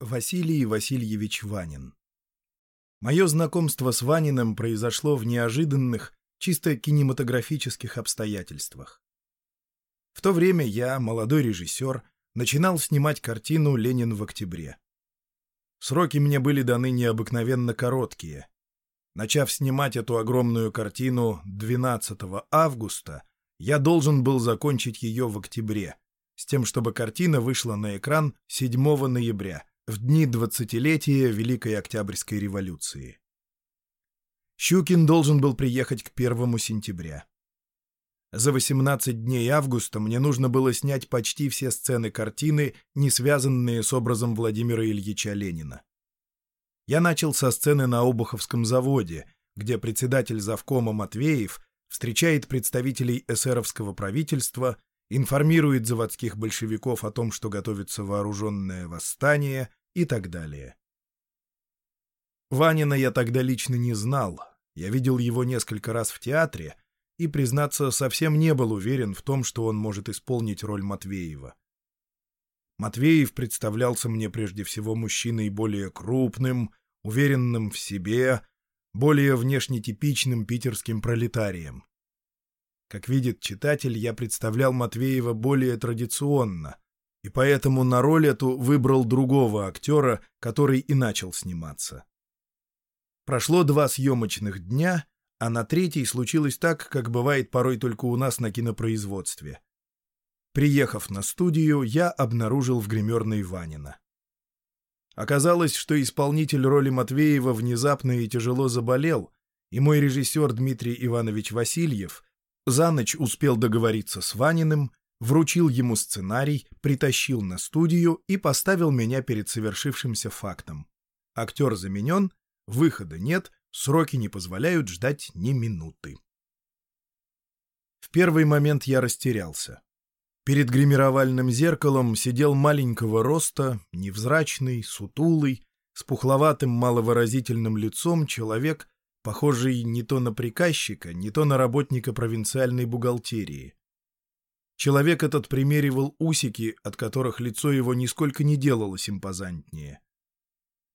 Василий Васильевич Ванин Мое знакомство с Ваниным произошло в неожиданных, чисто кинематографических обстоятельствах. В то время я, молодой режиссер, начинал снимать картину «Ленин в октябре». Сроки мне были даны необыкновенно короткие. Начав снимать эту огромную картину 12 августа, я должен был закончить ее в октябре, с тем, чтобы картина вышла на экран 7 ноября, в дни двадцатилетия Великой Октябрьской революции. Щукин должен был приехать к 1 сентября. За 18 дней августа мне нужно было снять почти все сцены картины, не связанные с образом Владимира Ильича Ленина. Я начал со сцены на Обуховском заводе, где председатель завкома Матвеев встречает представителей эсеровского правительства, информирует заводских большевиков о том, что готовится вооруженное восстание и так далее. Ванина я тогда лично не знал. Я видел его несколько раз в театре — и, признаться, совсем не был уверен в том, что он может исполнить роль Матвеева. Матвеев представлялся мне прежде всего мужчиной более крупным, уверенным в себе, более внешне типичным питерским пролетарием. Как видит читатель, я представлял Матвеева более традиционно, и поэтому на роль эту выбрал другого актера, который и начал сниматься. Прошло два съемочных дня, а на третий случилось так, как бывает порой только у нас на кинопроизводстве. Приехав на студию, я обнаружил в гримерной Ванина. Оказалось, что исполнитель роли Матвеева внезапно и тяжело заболел, и мой режиссер Дмитрий Иванович Васильев за ночь успел договориться с Ваниным, вручил ему сценарий, притащил на студию и поставил меня перед совершившимся фактом. Актер заменен, выхода нет, Сроки не позволяют ждать ни минуты. В первый момент я растерялся. Перед гримировальным зеркалом сидел маленького роста, невзрачный, сутулый, с пухловатым маловыразительным лицом человек, похожий не то на приказчика, не то на работника провинциальной бухгалтерии. Человек этот примеривал усики, от которых лицо его нисколько не делалось импозантнее.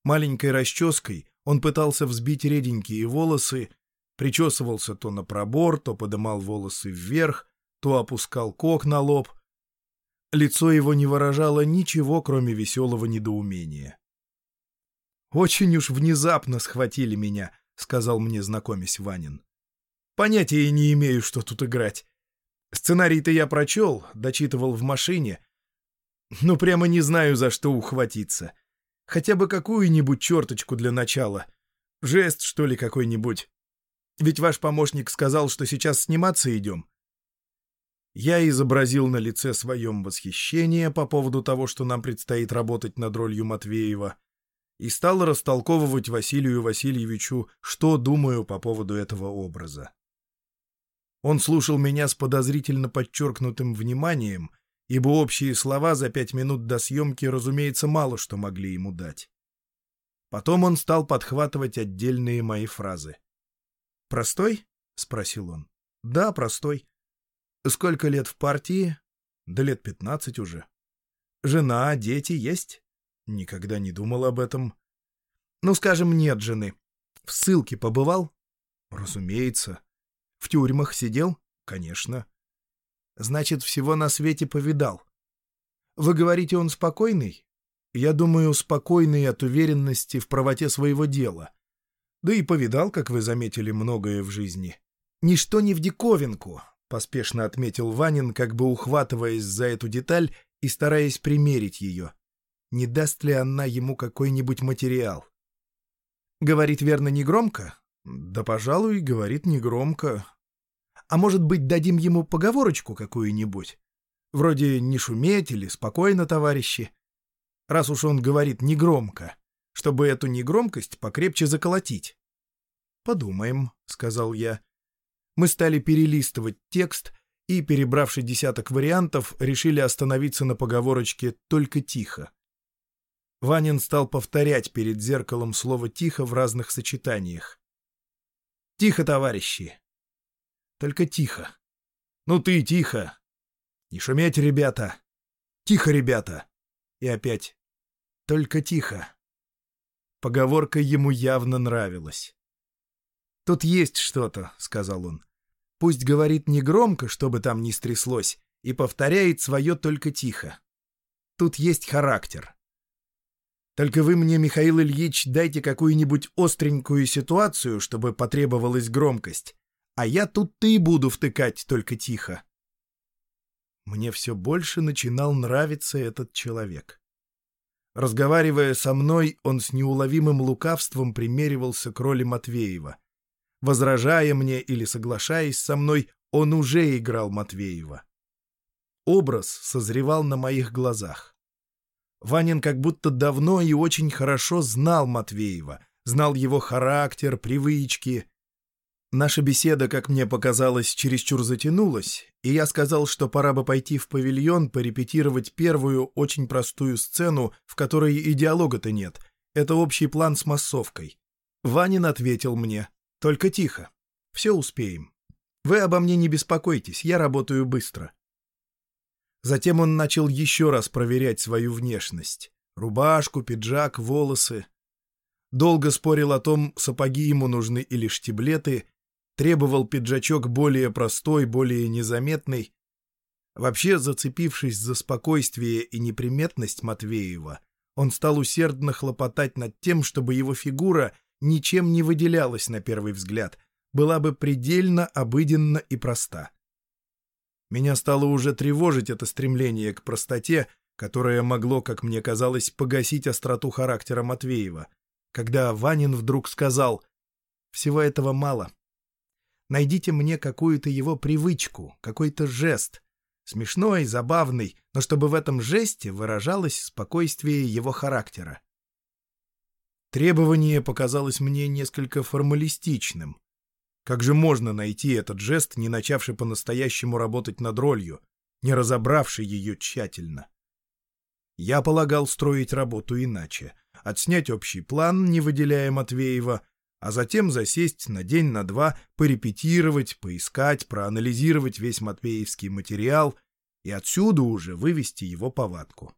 Маленькой расческой он пытался взбить реденькие волосы, причесывался то на пробор, то подымал волосы вверх, то опускал кок на лоб. Лицо его не выражало ничего, кроме веселого недоумения. «Очень уж внезапно схватили меня», — сказал мне знакомясь Ванин. «Понятия не имею, что тут играть. Сценарий-то я прочел, дочитывал в машине. Но прямо не знаю, за что ухватиться. Хотя бы какую-нибудь черточку для начала. Жест, что ли, какой-нибудь. Ведь ваш помощник сказал, что сейчас сниматься идем. Я изобразил на лице своем восхищение по поводу того, что нам предстоит работать над ролью Матвеева, и стал растолковывать Василию Васильевичу, что думаю по поводу этого образа. Он слушал меня с подозрительно подчеркнутым вниманием — ибо общие слова за пять минут до съемки, разумеется, мало что могли ему дать. Потом он стал подхватывать отдельные мои фразы. «Простой?» — спросил он. «Да, простой. Сколько лет в партии?» «Да лет пятнадцать уже». «Жена, дети есть?» «Никогда не думал об этом». «Ну, скажем, нет жены. В ссылке побывал?» «Разумеется». «В тюрьмах сидел?» «Конечно». Значит, всего на свете повидал. Вы говорите, он спокойный? Я думаю, спокойный от уверенности в правоте своего дела. Да и повидал, как вы заметили, многое в жизни. Ничто не в диковинку, — поспешно отметил Ванин, как бы ухватываясь за эту деталь и стараясь примерить ее. Не даст ли она ему какой-нибудь материал? Говорит верно негромко? Да, пожалуй, говорит негромко. А может быть, дадим ему поговорочку какую-нибудь? Вроде «не шуметь» или «спокойно, товарищи». Раз уж он говорит негромко, чтобы эту негромкость покрепче заколотить. «Подумаем», — сказал я. Мы стали перелистывать текст и, перебравши десяток вариантов, решили остановиться на поговорочке «только тихо». Ванин стал повторять перед зеркалом слово «тихо» в разных сочетаниях. «Тихо, товарищи! Только тихо. Ну ты тихо. Не шуметь, ребята. Тихо, ребята. И опять. Только тихо. Поговорка ему явно нравилась. «Тут есть что-то», — сказал он. «Пусть говорит не громко, чтобы там не стряслось, и повторяет свое только тихо. Тут есть характер. Только вы мне, Михаил Ильич, дайте какую-нибудь остренькую ситуацию, чтобы потребовалась громкость, а я тут-то и буду втыкать только тихо». Мне все больше начинал нравиться этот человек. Разговаривая со мной, он с неуловимым лукавством примеривался к роли Матвеева. Возражая мне или соглашаясь со мной, он уже играл Матвеева. Образ созревал на моих глазах. Ванин как будто давно и очень хорошо знал Матвеева, знал его характер, привычки, Наша беседа, как мне показалось, чересчур затянулась, и я сказал, что пора бы пойти в павильон порепетировать первую, очень простую сцену, в которой и диалога-то нет. Это общий план с массовкой. Ванин ответил мне. «Только тихо. Все успеем. Вы обо мне не беспокойтесь, я работаю быстро». Затем он начал еще раз проверять свою внешность. Рубашку, пиджак, волосы. Долго спорил о том, сапоги ему нужны или штиблеты, требовал пиджачок более простой, более незаметный. Вообще, зацепившись за спокойствие и неприметность Матвеева, он стал усердно хлопотать над тем, чтобы его фигура ничем не выделялась на первый взгляд, была бы предельно обыденна и проста. Меня стало уже тревожить это стремление к простоте, которое могло, как мне казалось, погасить остроту характера Матвеева, когда Ванин вдруг сказал «Всего этого мало. Найдите мне какую-то его привычку, какой-то жест. Смешной, забавный, но чтобы в этом жесте выражалось спокойствие его характера. Требование показалось мне несколько формалистичным. Как же можно найти этот жест, не начавший по-настоящему работать над ролью, не разобравший ее тщательно? Я полагал строить работу иначе. Отснять общий план, не выделяя Матвеева, а затем засесть на день, на два, порепетировать, поискать, проанализировать весь матвеевский материал и отсюда уже вывести его повадку.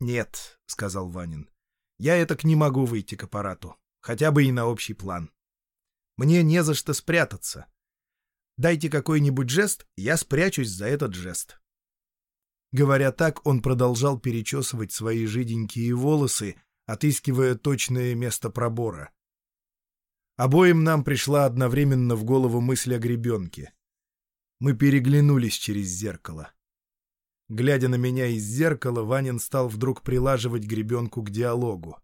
«Нет», — сказал Ванин, — «я этак не могу выйти к аппарату, хотя бы и на общий план. Мне не за что спрятаться. Дайте какой-нибудь жест, я спрячусь за этот жест». Говоря так, он продолжал перечесывать свои жиденькие волосы, отыскивая точное место пробора. Обоим нам пришла одновременно в голову мысль о гребенке. Мы переглянулись через зеркало. Глядя на меня из зеркала, Ванин стал вдруг прилаживать гребенку к диалогу.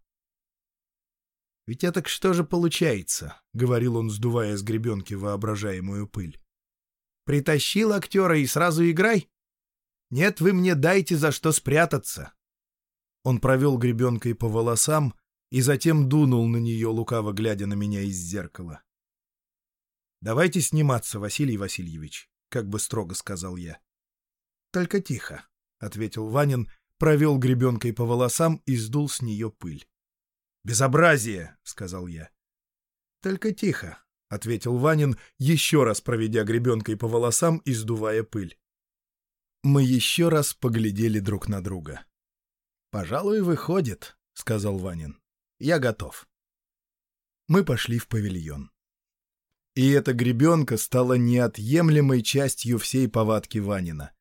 «Ведь это что же получается?» — говорил он, сдувая с гребенки воображаемую пыль. «Притащил актера и сразу играй? Нет, вы мне дайте за что спрятаться!» Он провел гребенкой по волосам, и затем дунул на нее, лукаво глядя на меня из зеркала. «Давайте сниматься, Василий Васильевич», — как бы строго сказал я. «Только тихо», — ответил Ванин, провел гребенкой по волосам и сдул с нее пыль. «Безобразие!» — сказал я. «Только тихо», — ответил Ванин, еще раз проведя гребенкой по волосам и сдувая пыль. Мы еще раз поглядели друг на друга. «Пожалуй, выходит», — сказал Ванин. Я готов. Мы пошли в павильон. И эта гребенка стала неотъемлемой частью всей повадки Ванина.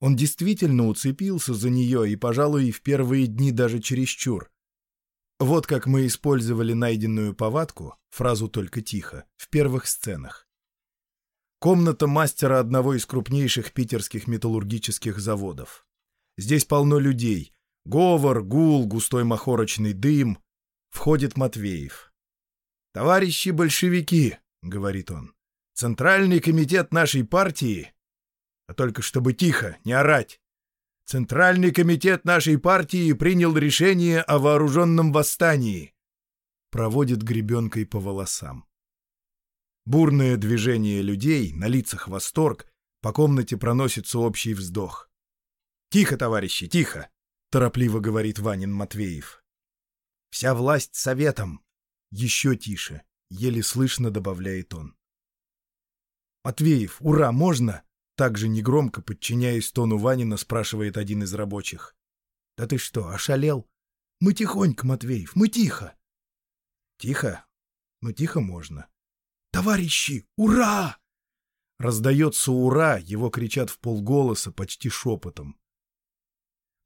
Он действительно уцепился за нее и, пожалуй, в первые дни даже чересчур. Вот как мы использовали найденную повадку, фразу «только тихо», в первых сценах. Комната мастера одного из крупнейших питерских металлургических заводов. Здесь полно людей. Говор, гул, густой махорочный дым, Входит Матвеев. «Товарищи большевики», — говорит он, — «Центральный комитет нашей партии...» А только чтобы тихо, не орать. Центральный комитет нашей партии принял решение о вооруженном восстании. Проводит гребенкой по волосам. Бурное движение людей, на лицах восторг, по комнате проносится общий вздох. «Тихо, товарищи, тихо!» — торопливо говорит Ванин Матвеев. Вся власть советом. Еще тише, еле слышно добавляет он. «Матвеев, ура, можно?» Также негромко, подчиняясь тону Ванина, спрашивает один из рабочих. «Да ты что, ошалел? Мы тихонько, Матвеев, мы тихо. Тихо? Ну, тихо можно. Товарищи, ура! Раздается «Ура!», его кричат в полголоса, почти шепотом.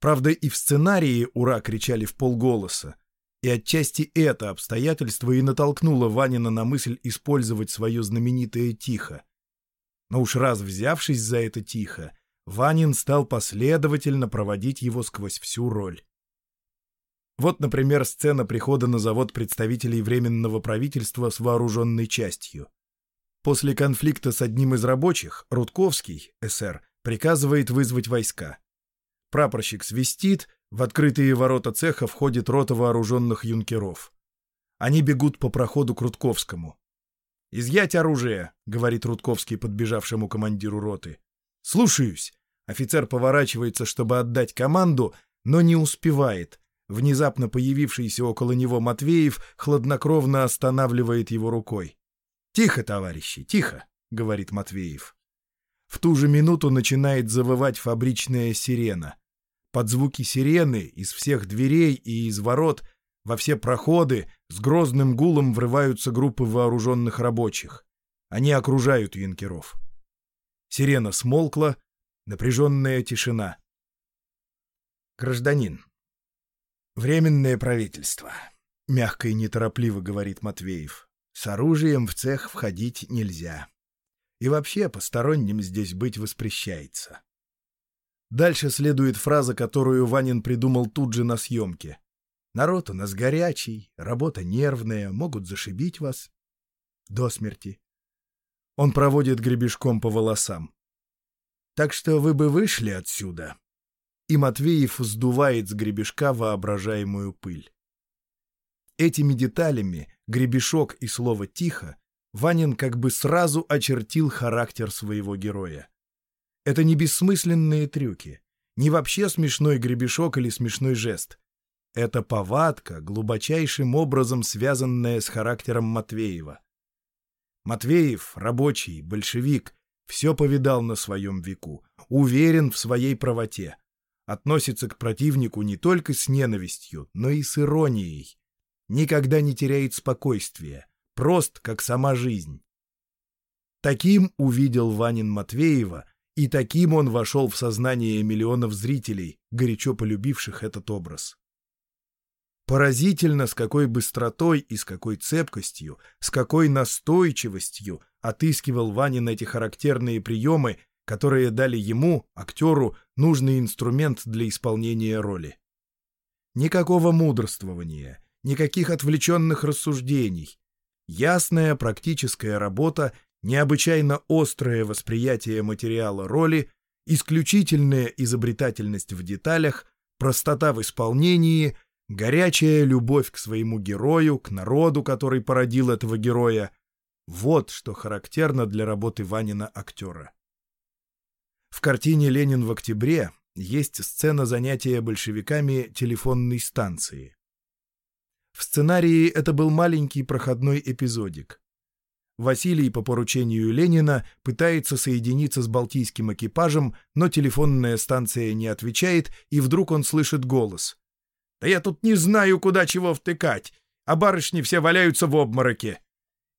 Правда, и в сценарии «Ура!» кричали в полголоса, и отчасти это обстоятельство и натолкнуло Ванина на мысль использовать свое знаменитое «тихо». Но уж раз взявшись за это «тихо», Ванин стал последовательно проводить его сквозь всю роль. Вот, например, сцена прихода на завод представителей Временного правительства с вооруженной частью. После конфликта с одним из рабочих Рудковский, СР, приказывает вызвать войска. Прапорщик свистит, в открытые ворота цеха входит рота вооруженных юнкеров. Они бегут по проходу к Рудковскому. «Изъять оружие», — говорит Рудковский подбежавшему командиру роты. «Слушаюсь». Офицер поворачивается, чтобы отдать команду, но не успевает. Внезапно появившийся около него Матвеев хладнокровно останавливает его рукой. «Тихо, товарищи, тихо!» — говорит Матвеев. В ту же минуту начинает завывать фабричная сирена. Под звуки сирены из всех дверей и из ворот во все проходы с грозным гулом врываются группы вооруженных рабочих. Они окружают юнкеров. Сирена смолкла, напряженная тишина. «Гражданин, временное правительство», — мягко и неторопливо говорит Матвеев. С оружием в цех входить нельзя. И вообще посторонним здесь быть воспрещается. Дальше следует фраза, которую Ванин придумал тут же на съемке. «Народ у нас горячий, работа нервная, могут зашибить вас. До смерти». Он проводит гребешком по волосам. «Так что вы бы вышли отсюда». И Матвеев сдувает с гребешка воображаемую пыль. Этими деталями гребешок и слово «тихо» Ванин как бы сразу очертил характер своего героя. Это не бессмысленные трюки, не вообще смешной гребешок или смешной жест. Это повадка, глубочайшим образом связанная с характером Матвеева. Матвеев, рабочий, большевик, все повидал на своем веку, уверен в своей правоте, относится к противнику не только с ненавистью, но и с иронией, никогда не теряет спокойствия, прост, как сама жизнь. Таким увидел Ванин Матвеева, и таким он вошел в сознание миллионов зрителей, горячо полюбивших этот образ. Поразительно, с какой быстротой и с какой цепкостью, с какой настойчивостью отыскивал Ванин эти характерные приемы, которые дали ему, актеру, нужный инструмент для исполнения роли. Никакого мудрствования, никаких отвлеченных рассуждений. Ясная практическая работа, необычайно острое восприятие материала роли, исключительная изобретательность в деталях, простота в исполнении, горячая любовь к своему герою, к народу, который породил этого героя. Вот что характерно для работы Ванина актера. В картине «Ленин в октябре» есть сцена занятия большевиками телефонной станции. В сценарии это был маленький проходной эпизодик. Василий по поручению Ленина пытается соединиться с балтийским экипажем, но телефонная станция не отвечает, и вдруг он слышит голос. «Да я тут не знаю, куда чего втыкать, а барышни все валяются в обмороке».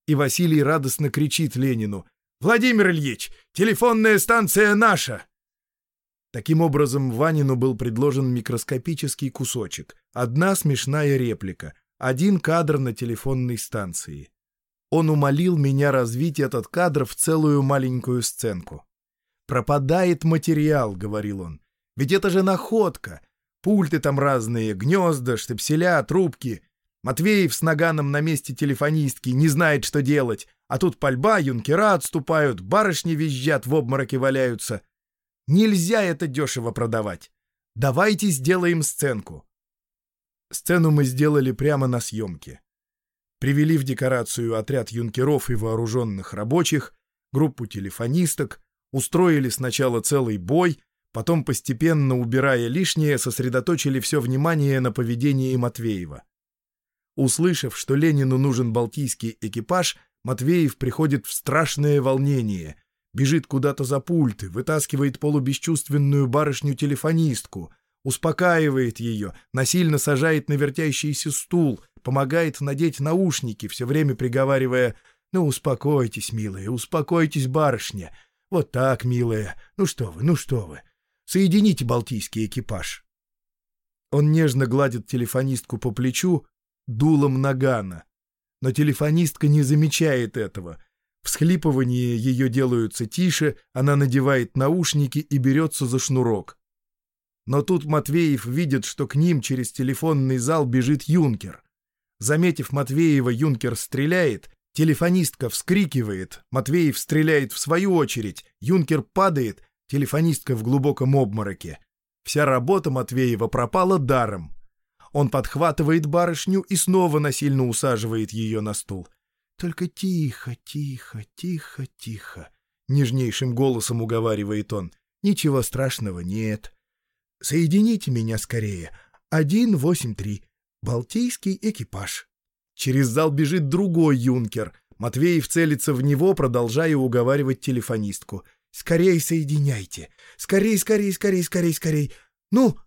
И Василий радостно кричит Ленину. «Владимир Ильич, телефонная станция наша!» Таким образом, Ванину был предложен микроскопический кусочек, одна смешная реплика, один кадр на телефонной станции. Он умолил меня развить этот кадр в целую маленькую сценку. «Пропадает материал», — говорил он. «Ведь это же находка. Пульты там разные, гнезда, штепселя, трубки. Матвеев с наганом на месте телефонистки не знает, что делать. А тут пальба, юнкера отступают, барышни визжат, в обмороке валяются. Нельзя это дешево продавать. Давайте сделаем сценку. Сцену мы сделали прямо на съемке. Привели в декорацию отряд юнкеров и вооруженных рабочих, группу телефонисток, устроили сначала целый бой, потом, постепенно убирая лишнее, сосредоточили все внимание на поведении Матвеева. Услышав, что Ленину нужен балтийский экипаж, Матвеев приходит в страшное волнение, бежит куда-то за пульты, вытаскивает полубесчувственную барышню-телефонистку, успокаивает ее, насильно сажает на вертящийся стул, помогает надеть наушники, все время приговаривая «Ну, успокойтесь, милая, успокойтесь, барышня. Вот так, милая. Ну что вы, ну что вы. Соедините балтийский экипаж». Он нежно гладит телефонистку по плечу дулом нагана. Но телефонистка не замечает этого. Всхлипывания ее делаются тише, она надевает наушники и берется за шнурок. Но тут Матвеев видит, что к ним через телефонный зал бежит юнкер. Заметив Матвеева, юнкер стреляет, телефонистка вскрикивает, Матвеев стреляет в свою очередь, юнкер падает, телефонистка в глубоком обмороке. Вся работа Матвеева пропала даром. Он подхватывает барышню и снова насильно усаживает ее на стул. «Только тихо, тихо, тихо, тихо», — нежнейшим голосом уговаривает он. «Ничего страшного нет. Соедините меня скорее. Один восемь три. Балтийский экипаж». Через зал бежит другой юнкер. Матвеев целится в него, продолжая уговаривать телефонистку. «Скорей соединяйте! Скорей, скорей, скорей, скорей, скорей! Ну!»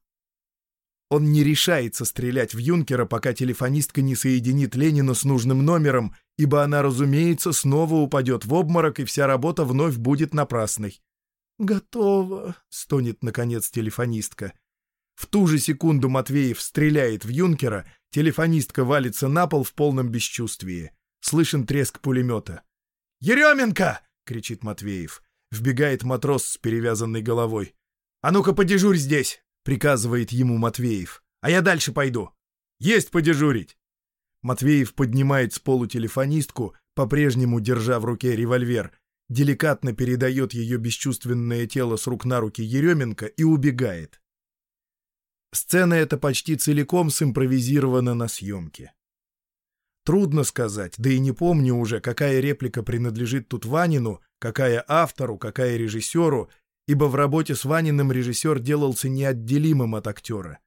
Он не решается стрелять в юнкера, пока телефонистка не соединит Ленина с нужным номером, ибо она, разумеется, снова упадет в обморок, и вся работа вновь будет напрасной. «Готово», — стонет, наконец, телефонистка. В ту же секунду Матвеев стреляет в юнкера, телефонистка валится на пол в полном бесчувствии. Слышен треск пулемета. «Еременко!» — кричит Матвеев. Вбегает матрос с перевязанной головой. «А ну-ка подежурь здесь!» — приказывает ему Матвеев. «А я дальше пойду». «Есть подежурить!» Матвеев поднимает с полу телефонистку, по-прежнему держа в руке револьвер, деликатно передает ее бесчувственное тело с рук на руки Еременко и убегает. Сцена эта почти целиком симпровизирована на съемке. Трудно сказать, да и не помню уже, какая реплика принадлежит тут Ванину, какая автору, какая режиссеру, ибо в работе с Ваниным режиссер делался неотделимым от актера.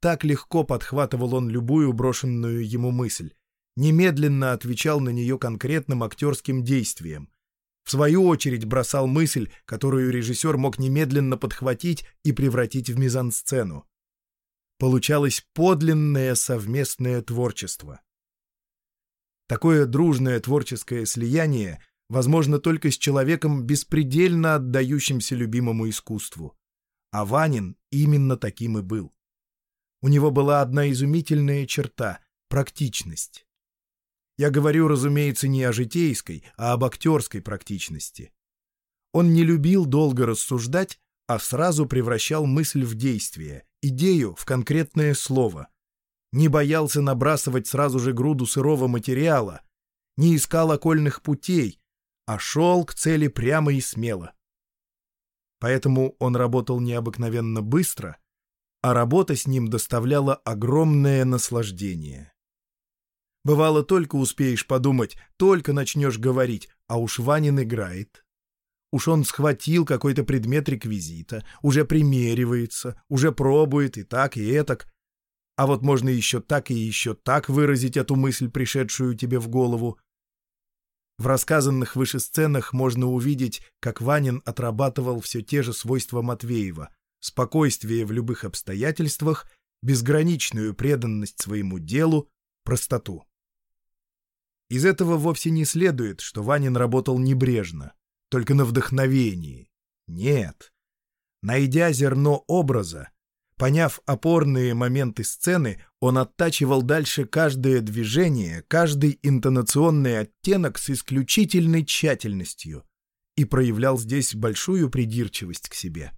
Так легко подхватывал он любую брошенную ему мысль, немедленно отвечал на нее конкретным актерским действием, в свою очередь бросал мысль, которую режиссер мог немедленно подхватить и превратить в мизансцену. Получалось подлинное совместное творчество. Такое дружное творческое слияние возможно только с человеком, беспредельно отдающимся любимому искусству. А Ванин именно таким и был. У него была одна изумительная черта — практичность. Я говорю, разумеется, не о житейской, а об актерской практичности. Он не любил долго рассуждать, а сразу превращал мысль в действие, идею в конкретное слово. Не боялся набрасывать сразу же груду сырого материала, не искал окольных путей, а шел к цели прямо и смело. Поэтому он работал необыкновенно быстро, а работа с ним доставляла огромное наслаждение. Бывало, только успеешь подумать, только начнешь говорить, а уж Ванин играет. Уж он схватил какой-то предмет реквизита, уже примеривается, уже пробует и так, и этак. А вот можно еще так и еще так выразить эту мысль, пришедшую тебе в голову. В рассказанных выше сценах можно увидеть, как Ванин отрабатывал все те же свойства Матвеева — спокойствие в любых обстоятельствах, безграничную преданность своему делу, простоту. Из этого вовсе не следует, что Ванин работал небрежно, только на вдохновении. Нет. Найдя зерно образа, поняв опорные моменты сцены, он оттачивал дальше каждое движение, каждый интонационный оттенок с исключительной тщательностью и проявлял здесь большую придирчивость к себе.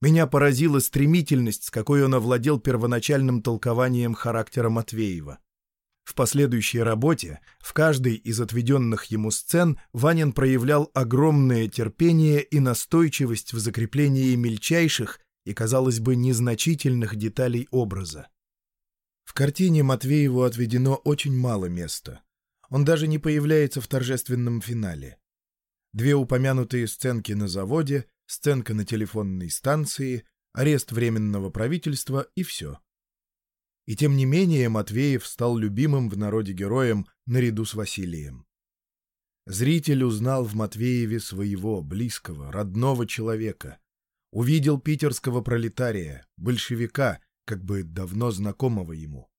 Меня поразила стремительность, с какой он овладел первоначальным толкованием характера Матвеева. В последующей работе, в каждой из отведенных ему сцен, Ванин проявлял огромное терпение и настойчивость в закреплении мельчайших и, казалось бы, незначительных деталей образа. В картине Матвееву отведено очень мало места. Он даже не появляется в торжественном финале. Две упомянутые сценки на заводе, сценка на телефонной станции, арест Временного правительства и все. И тем не менее Матвеев стал любимым в народе героем наряду с Василием. Зритель узнал в Матвееве своего, близкого, родного человека. увидел питерского пролетария, большевика, как бы давно знакомого ему.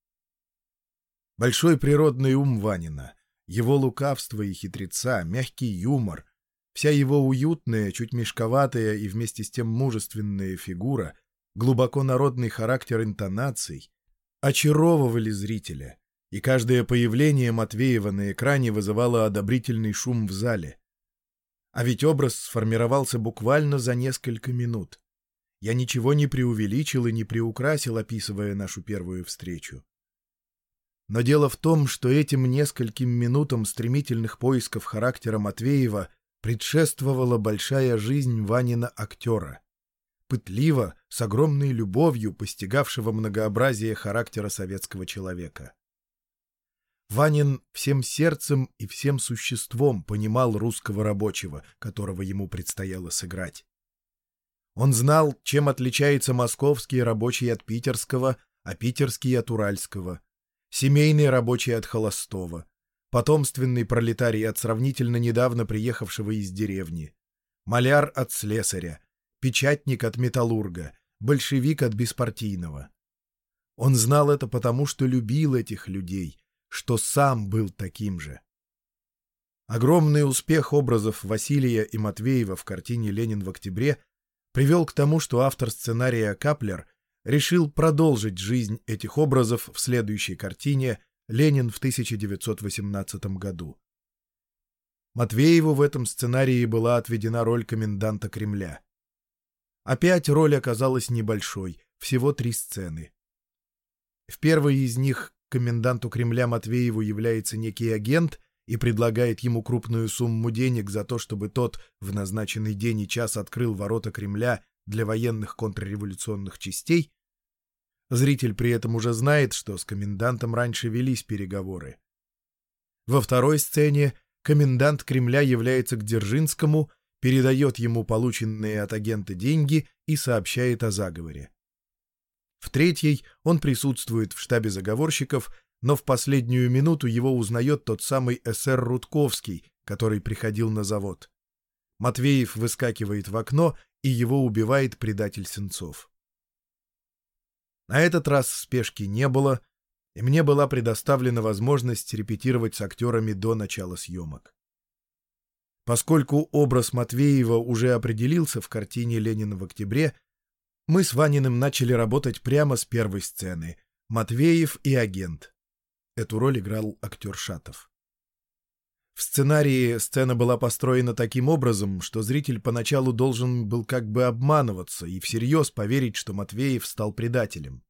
Большой природный ум Ванина, его лукавство и хитреца, мягкий юмор, вся его уютная, чуть мешковатая и вместе с тем мужественная фигура, глубоко народный характер интонаций очаровывали зрителя, и каждое появление Матвеева на экране вызывало одобрительный шум в зале. А ведь образ сформировался буквально за несколько минут. Я ничего не преувеличил и не приукрасил, описывая нашу первую встречу. Но дело в том, что этим нескольким минутам стремительных поисков характера Матвеева предшествовала большая жизнь Ванина актера. Пытливо, с огромной любовью постигавшего многообразие характера советского человека. Ванин всем сердцем и всем существом понимал русского рабочего, которого ему предстояло сыграть. Он знал, чем отличается московский рабочий от питерского, а питерский от уральского — семейный рабочий от холостого, потомственный пролетарий от сравнительно недавно приехавшего из деревни, маляр от слесаря, печатник от металлурга, большевик от беспартийного. Он знал это потому, что любил этих людей, что сам был таким же. Огромный успех образов Василия и Матвеева в картине «Ленин в октябре» привел к тому, что автор сценария Каплер решил продолжить жизнь этих образов в следующей картине «Ленин в 1918 году». Матвееву в этом сценарии была отведена роль коменданта Кремля. Опять роль оказалась небольшой, всего три сцены. В первой из них коменданту Кремля Матвееву является некий агент и предлагает ему крупную сумму денег за то, чтобы тот в назначенный день и час открыл ворота Кремля для военных контрреволюционных частей, Зритель при этом уже знает, что с комендантом раньше велись переговоры. Во второй сцене комендант Кремля является к Дзержинскому, передает ему полученные от агента деньги и сообщает о заговоре. В третьей он присутствует в штабе заговорщиков, но в последнюю минуту его узнает тот самый эсэр Рудковский, который приходил на завод. Матвеев выскакивает в окно, и его убивает предатель Сенцов. На этот раз спешки не было, и мне была предоставлена возможность репетировать с актерами до начала съемок. Поскольку образ Матвеева уже определился в картине «Ленин в октябре», мы с Ваниным начали работать прямо с первой сцены «Матвеев и агент». Эту роль играл актер Шатов. В сценарии сцена была построена таким образом, что зритель поначалу должен был как бы обманываться и всерьез поверить, что Матвеев стал предателем.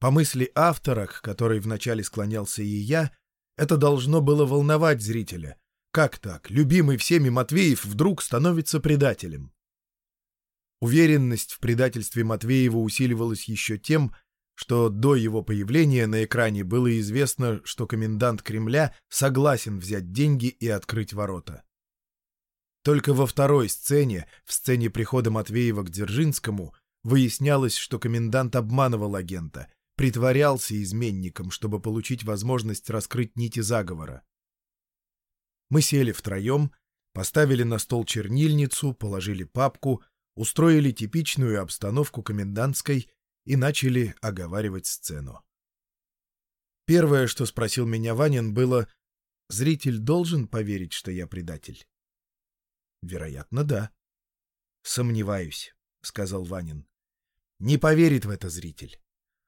По мысли автора, к которой вначале склонялся и я, это должно было волновать зрителя. Как так? Любимый всеми Матвеев вдруг становится предателем. Уверенность в предательстве Матвеева усиливалась еще тем, что до его появления на экране было известно, что комендант Кремля согласен взять деньги и открыть ворота. Только во второй сцене, в сцене прихода Матвеева к Дзержинскому, выяснялось, что комендант обманывал агента, притворялся изменником, чтобы получить возможность раскрыть нити заговора. Мы сели втроем, поставили на стол чернильницу, положили папку, устроили типичную обстановку комендантской и начали оговаривать сцену. Первое, что спросил меня Ванин, было «Зритель должен поверить, что я предатель?» «Вероятно, да». «Сомневаюсь», — сказал Ванин. «Не поверит в это зритель.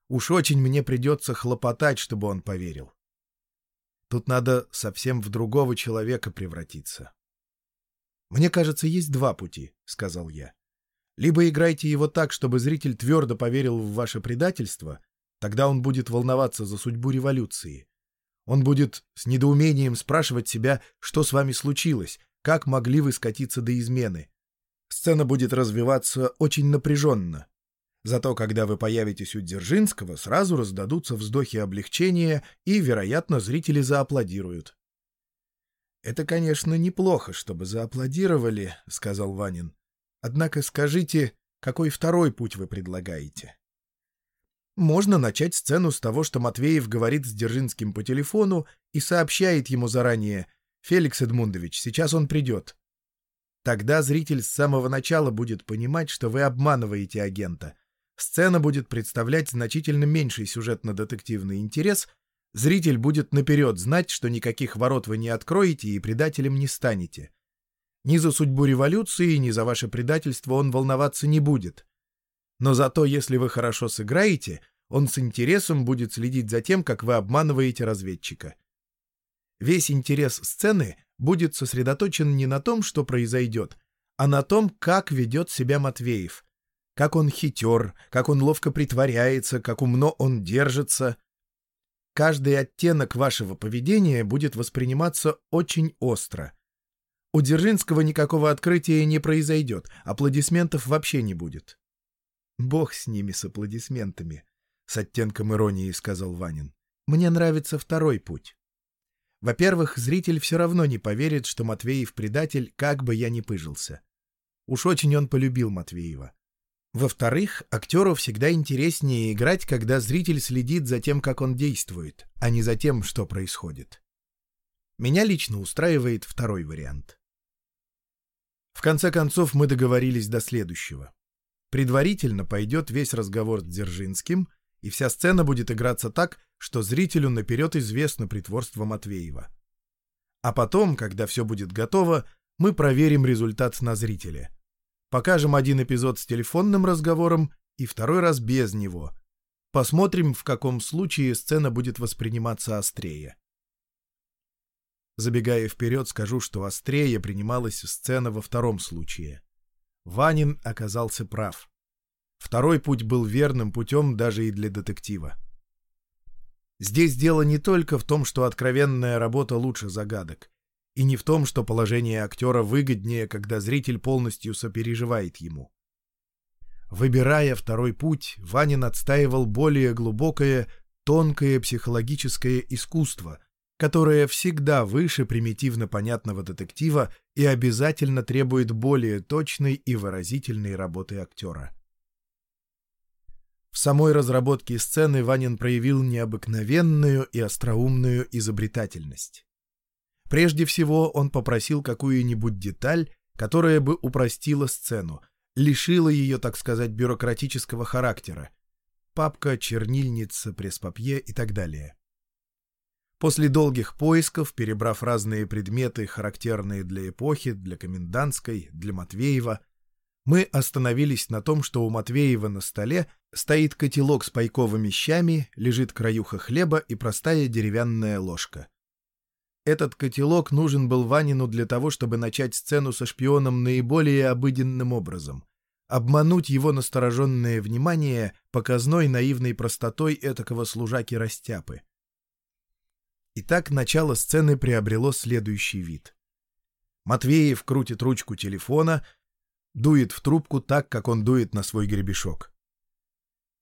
Уж очень мне придется хлопотать, чтобы он поверил. Тут надо совсем в другого человека превратиться. «Мне кажется, есть два пути», — сказал я. Либо играйте его так, чтобы зритель твердо поверил в ваше предательство, тогда он будет волноваться за судьбу революции. Он будет с недоумением спрашивать себя, что с вами случилось, как могли вы скатиться до измены. Сцена будет развиваться очень напряженно. Зато когда вы появитесь у Дзержинского, сразу раздадутся вздохи облегчения, и, вероятно, зрители зааплодируют. «Это, конечно, неплохо, чтобы зааплодировали», — сказал Ванин. Однако скажите, какой второй путь вы предлагаете? Можно начать сцену с того, что Матвеев говорит с Дзержинским по телефону и сообщает ему заранее «Феликс Эдмундович, сейчас он придет». Тогда зритель с самого начала будет понимать, что вы обманываете агента. Сцена будет представлять значительно меньший сюжетно-детективный интерес, зритель будет наперед знать, что никаких ворот вы не откроете и предателем не станете. Ни за судьбу революции, ни за ваше предательство он волноваться не будет. Но зато, если вы хорошо сыграете, он с интересом будет следить за тем, как вы обманываете разведчика. Весь интерес сцены будет сосредоточен не на том, что произойдет, а на том, как ведет себя Матвеев. Как он хитер, как он ловко притворяется, как умно он держится. Каждый оттенок вашего поведения будет восприниматься очень остро. У Дзержинского никакого открытия не произойдет, аплодисментов вообще не будет. «Бог с ними, с аплодисментами», — с оттенком иронии сказал Ванин. «Мне нравится второй путь. Во-первых, зритель все равно не поверит, что Матвеев предатель, как бы я ни пыжился. Уж очень он полюбил Матвеева. Во-вторых, актеру всегда интереснее играть, когда зритель следит за тем, как он действует, а не за тем, что происходит. Меня лично устраивает второй вариант. В конце концов, мы договорились до следующего. Предварительно пойдет весь разговор с Дзержинским, и вся сцена будет играться так, что зрителю наперед известно притворство Матвеева. А потом, когда все будет готово, мы проверим результат на зрителе. Покажем один эпизод с телефонным разговором и второй раз без него. Посмотрим, в каком случае сцена будет восприниматься острее. Забегая вперед, скажу, что острее принималась сцена во втором случае. Ванин оказался прав. Второй путь был верным путем даже и для детектива. Здесь дело не только в том, что откровенная работа лучше загадок, и не в том, что положение актера выгоднее, когда зритель полностью сопереживает ему. Выбирая второй путь, Ванин отстаивал более глубокое, тонкое психологическое искусство, которое всегда выше примитивно понятного детектива и обязательно требует более точной и выразительной работы актера. В самой разработке сцены Ванин проявил необыкновенную и остроумную изобретательность. Прежде всего он попросил какую-нибудь деталь, которая бы упростила сцену, лишила ее, так сказать, бюрократического характера. Папка, чернильница, пресс-папье и так далее. После долгих поисков, перебрав разные предметы, характерные для эпохи, для комендантской, для Матвеева, мы остановились на том, что у Матвеева на столе стоит котелок с пайковыми щами, лежит краюха хлеба и простая деревянная ложка. Этот котелок нужен был Ванину для того, чтобы начать сцену со шпионом наиболее обыденным образом. Обмануть его настороженное внимание показной наивной простотой этакого служаки-растяпы. Итак, начало сцены приобрело следующий вид. Матвеев крутит ручку телефона, дует в трубку так, как он дует на свой гребешок.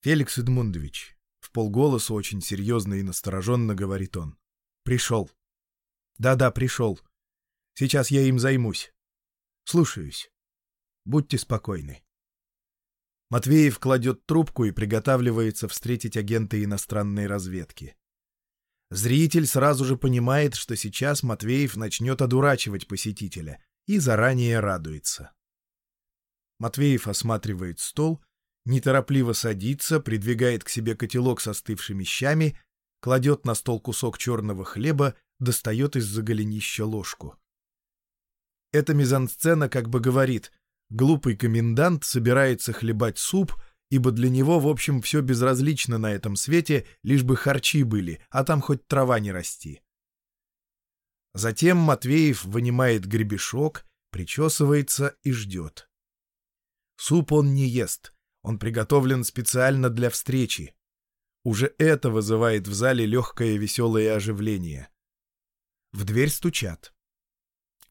«Феликс Эдмундович», — в полголоса очень серьезно и настороженно говорит он, — «пришел». «Да-да, пришел. Сейчас я им займусь. Слушаюсь. Будьте спокойны». Матвеев кладет трубку и приготавливается встретить агента иностранной разведки. Зритель сразу же понимает, что сейчас Матвеев начнет одурачивать посетителя и заранее радуется. Матвеев осматривает стол, неторопливо садится, придвигает к себе котелок с остывшими щами, кладет на стол кусок черного хлеба, достает из-за голенища ложку. Эта мизансцена как бы говорит «глупый комендант собирается хлебать суп», ибо для него, в общем, все безразлично на этом свете, лишь бы харчи были, а там хоть трава не расти. Затем Матвеев вынимает гребешок, причесывается и ждет. Суп он не ест. Он приготовлен специально для встречи. Уже это вызывает в зале легкое веселое оживление. В дверь стучат.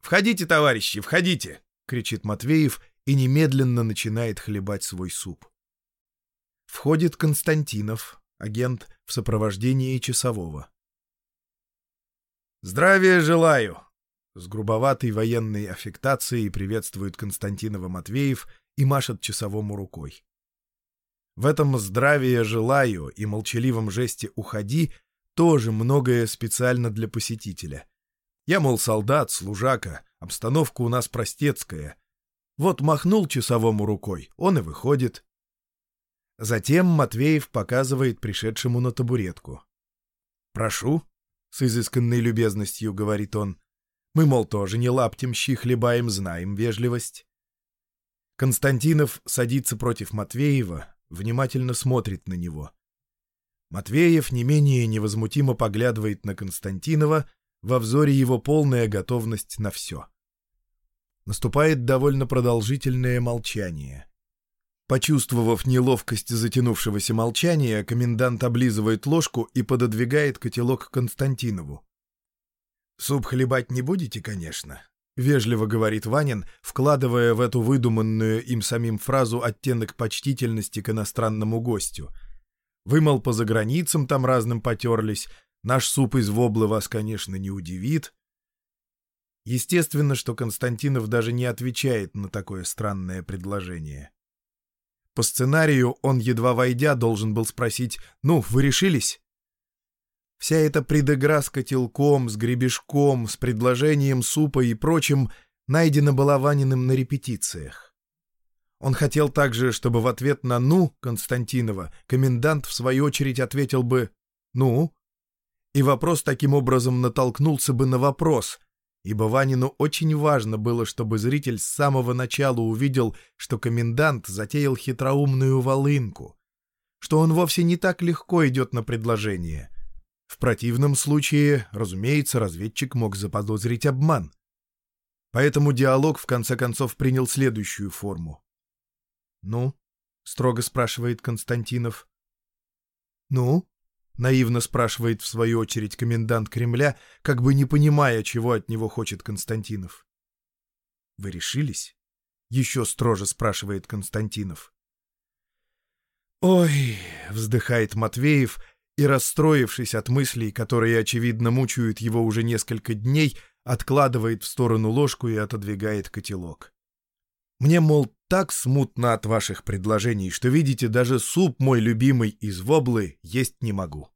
«Входите, товарищи, входите!» — кричит Матвеев и немедленно начинает хлебать свой суп. Входит Константинов, агент в сопровождении часового. «Здравия желаю!» С грубоватой военной аффектацией приветствует Константинова Матвеев и машет часовому рукой. В этом «здравия желаю» и молчаливом жесте «уходи» тоже многое специально для посетителя. Я, мол, солдат, служака, обстановка у нас простецкая, Вот махнул часовому рукой, он и выходит. Затем Матвеев показывает пришедшему на табуретку. «Прошу», — с изысканной любезностью говорит он. «Мы, мол, тоже не лаптем щи хлебаем, знаем вежливость». Константинов садится против Матвеева, внимательно смотрит на него. Матвеев не менее невозмутимо поглядывает на Константинова, во взоре его полная готовность на все. Наступает довольно продолжительное молчание. Почувствовав неловкость затянувшегося молчания, комендант облизывает ложку и пододвигает котелок Константинову. «Суп хлебать не будете, конечно», — вежливо говорит Ванин, вкладывая в эту выдуманную им самим фразу оттенок почтительности к иностранному гостю. «Вы, мол, по заграницам там разным потерлись, наш суп из воблы вас, конечно, не удивит». Естественно, что Константинов даже не отвечает на такое странное предложение. По сценарию он, едва войдя, должен был спросить «Ну, вы решились?» Вся эта предыгра с котелком, с гребешком, с предложением супа и прочим найдена была Ваниным на репетициях. Он хотел также, чтобы в ответ на «ну» Константинова комендант в свою очередь ответил бы «ну», и вопрос таким образом натолкнулся бы на вопрос, ибо Ванину очень важно было, чтобы зритель с самого начала увидел, что комендант затеял хитроумную волынку, что он вовсе не так легко идет на предложение. В противном случае, разумеется, разведчик мог заподозрить обман. Поэтому диалог в конце концов принял следующую форму. «Ну?» — строго спрашивает Константинов. «Ну?» — наивно спрашивает в свою очередь комендант Кремля, как бы не понимая, чего от него хочет Константинов. «Вы решились?» — еще строже спрашивает Константинов. «Ой!» — вздыхает Матвеев и, расстроившись от мыслей, которые, очевидно, мучают его уже несколько дней, откладывает в сторону ложку и отодвигает котелок. Мне, мол, так смутно от ваших предложений, что, видите, даже суп мой любимый из воблы есть не могу.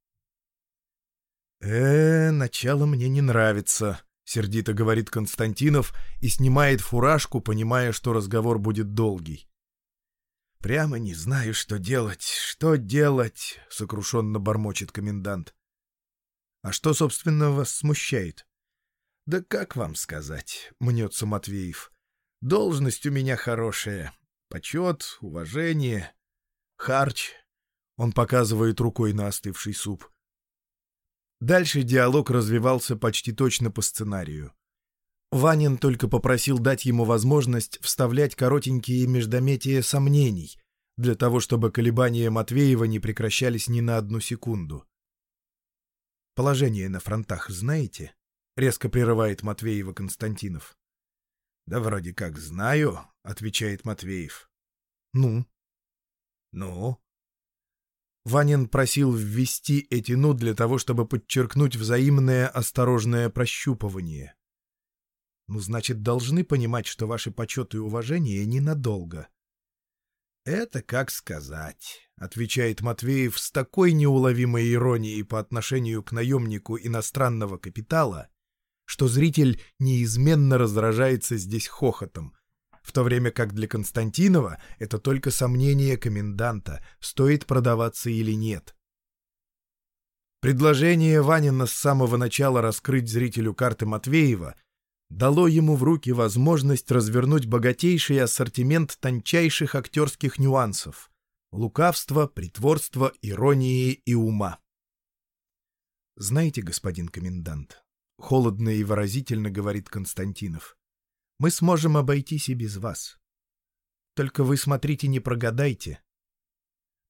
э, начало мне не нравится», — сердито говорит Константинов и снимает фуражку, понимая, что разговор будет долгий. «Прямо не знаю, что делать, что делать», — сокрушенно бормочет комендант. «А что, собственно, вас смущает?» «Да как вам сказать?» — мнется Матвеев. Должность у меня хорошая. Почет, уважение, харч. Он показывает рукой на остывший суп. Дальше диалог развивался почти точно по сценарию. Ванин только попросил дать ему возможность вставлять коротенькие междометия сомнений, для того, чтобы колебания Матвеева не прекращались ни на одну секунду. «Положение на фронтах знаете?» — резко прерывает Матвеева Константинов. «Да вроде как знаю», — отвечает Матвеев. «Ну?» «Ну?» Ванин просил ввести эти «ну» для того, чтобы подчеркнуть взаимное осторожное прощупывание. «Ну, значит, должны понимать, что ваши почет и уважение ненадолго». «Это как сказать», — отвечает Матвеев с такой неуловимой иронией по отношению к наемнику иностранного капитала, что зритель неизменно раздражается здесь хохотом, в то время как для Константинова это только сомнение коменданта, стоит продаваться или нет. Предложение Ванина с самого начала раскрыть зрителю карты Матвеева дало ему в руки возможность развернуть богатейший ассортимент тончайших актерских нюансов — лукавства, притворства, иронии и ума. Знаете, господин комендант, — холодно и выразительно говорит Константинов. «Мы сможем обойтись и без вас. Только вы, смотрите, не прогадайте».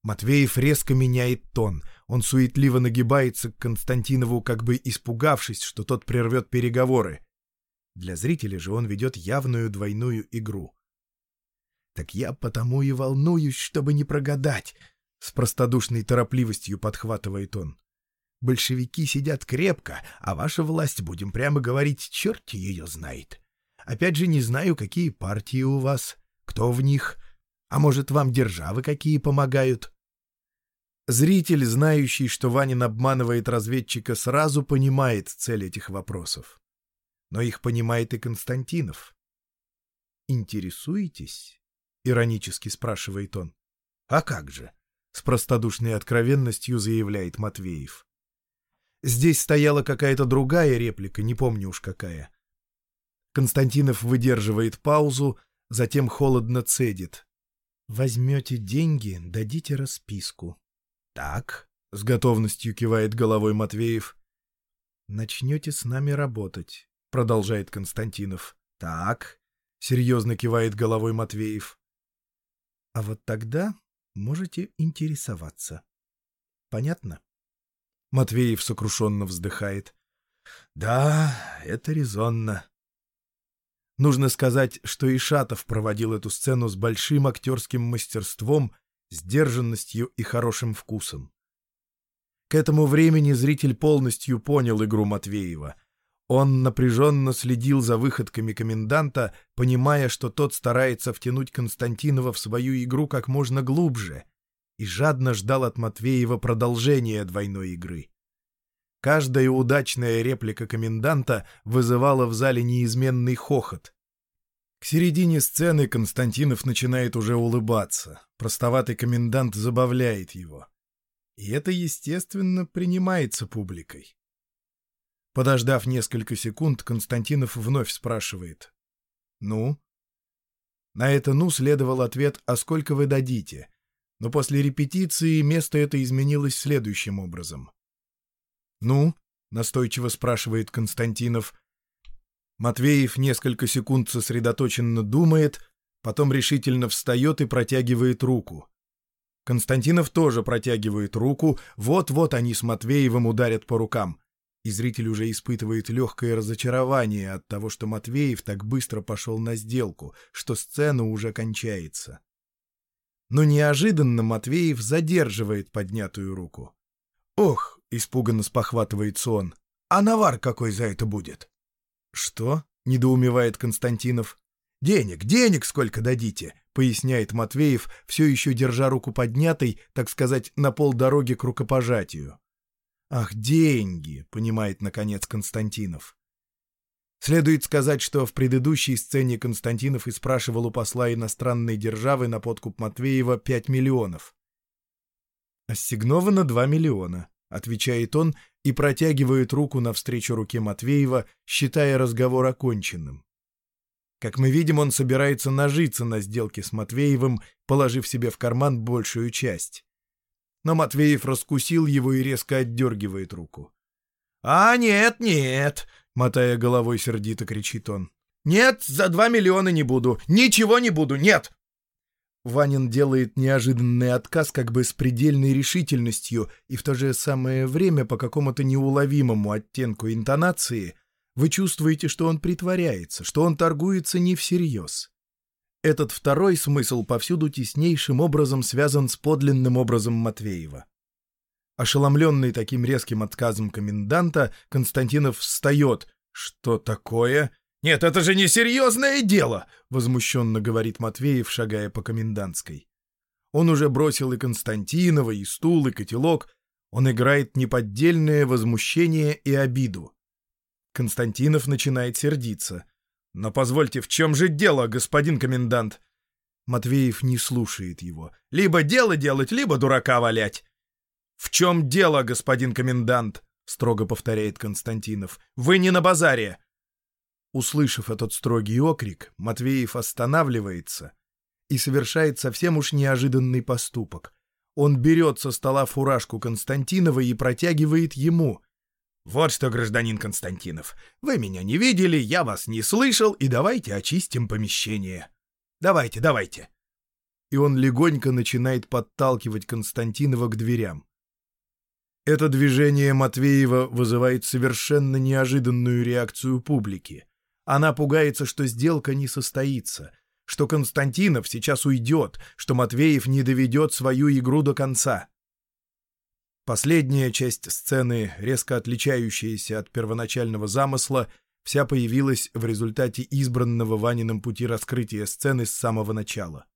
Матвеев резко меняет тон. Он суетливо нагибается к Константинову, как бы испугавшись, что тот прервет переговоры. Для зрителя же он ведет явную двойную игру. «Так я потому и волнуюсь, чтобы не прогадать», — с простодушной торопливостью подхватывает он. Большевики сидят крепко, а ваша власть, будем прямо говорить, черти ее знает. Опять же, не знаю, какие партии у вас, кто в них, а может, вам державы какие помогают. Зритель, знающий, что Ванин обманывает разведчика, сразу понимает цель этих вопросов. Но их понимает и Константинов. интересуетесь?» — иронически спрашивает он. «А как же?» — с простодушной откровенностью заявляет Матвеев. Здесь стояла какая-то другая реплика, не помню уж какая. Константинов выдерживает паузу, затем холодно цедит. «Возьмете деньги, дадите расписку». «Так», — с готовностью кивает головой Матвеев. «Начнете с нами работать», — продолжает Константинов. «Так», — серьезно кивает головой Матвеев. «А вот тогда можете интересоваться. Понятно?» Матвеев сокрушенно вздыхает. «Да, это резонно». Нужно сказать, что Ишатов проводил эту сцену с большим актерским мастерством, сдержанностью и хорошим вкусом. К этому времени зритель полностью понял игру Матвеева. Он напряженно следил за выходками коменданта, понимая, что тот старается втянуть Константинова в свою игру как можно глубже, и жадно ждал от Матвеева продолжения двойной игры. Каждая удачная реплика коменданта вызывала в зале неизменный хохот. К середине сцены Константинов начинает уже улыбаться. Простоватый комендант забавляет его. И это, естественно, принимается публикой. Подождав несколько секунд, Константинов вновь спрашивает. «Ну?» На это «ну» следовал ответ «А сколько вы дадите?» Но после репетиции место это изменилось следующим образом. «Ну?» — настойчиво спрашивает Константинов. Матвеев несколько секунд сосредоточенно думает, потом решительно встает и протягивает руку. Константинов тоже протягивает руку, вот-вот они с Матвеевым ударят по рукам. И зритель уже испытывает легкое разочарование от того, что Матвеев так быстро пошел на сделку, что сцена уже кончается. Но неожиданно Матвеев задерживает поднятую руку. «Ох, — испуганно спохватывается он. «А навар какой за это будет?» «Что?» — недоумевает Константинов. «Денег, денег сколько дадите?» — поясняет Матвеев, все еще держа руку поднятой, так сказать, на полдороги к рукопожатию. «Ах, деньги!» — понимает, наконец, Константинов. Следует сказать, что в предыдущей сцене Константинов и спрашивал у посла иностранной державы на подкуп Матвеева 5 миллионов. Ассигновано 2 миллиона. — отвечает он и протягивает руку навстречу руке Матвеева, считая разговор оконченным. Как мы видим, он собирается нажиться на сделке с Матвеевым, положив себе в карман большую часть. Но Матвеев раскусил его и резко отдергивает руку. «А, нет, нет!» — мотая головой сердито кричит он. «Нет, за два миллиона не буду! Ничего не буду! Нет!» Ванин делает неожиданный отказ как бы с предельной решительностью, и в то же самое время по какому-то неуловимому оттенку интонации вы чувствуете, что он притворяется, что он торгуется не всерьез. Этот второй смысл повсюду теснейшим образом связан с подлинным образом Матвеева. Ошеломленный таким резким отказом коменданта, Константинов встает. «Что такое?» «Нет, это же не серьезное дело!» — возмущенно говорит Матвеев, шагая по комендантской. Он уже бросил и Константинова, и стул, и котелок. Он играет неподдельное возмущение и обиду. Константинов начинает сердиться. «Но позвольте, в чем же дело, господин комендант?» Матвеев не слушает его. «Либо дело делать, либо дурака валять». «В чем дело, господин комендант?» — строго повторяет Константинов. «Вы не на базаре. Услышав этот строгий окрик, Матвеев останавливается и совершает совсем уж неожиданный поступок. Он берет со стола фуражку Константинова и протягивает ему. «Вот что, гражданин Константинов, вы меня не видели, я вас не слышал, и давайте очистим помещение. Давайте, давайте». И он легонько начинает подталкивать Константинова к дверям. Это движение Матвеева вызывает совершенно неожиданную реакцию публики. Она пугается, что сделка не состоится, что Константинов сейчас уйдет, что Матвеев не доведет свою игру до конца. Последняя часть сцены, резко отличающаяся от первоначального замысла, вся появилась в результате избранного Ваниным пути раскрытия сцены с самого начала.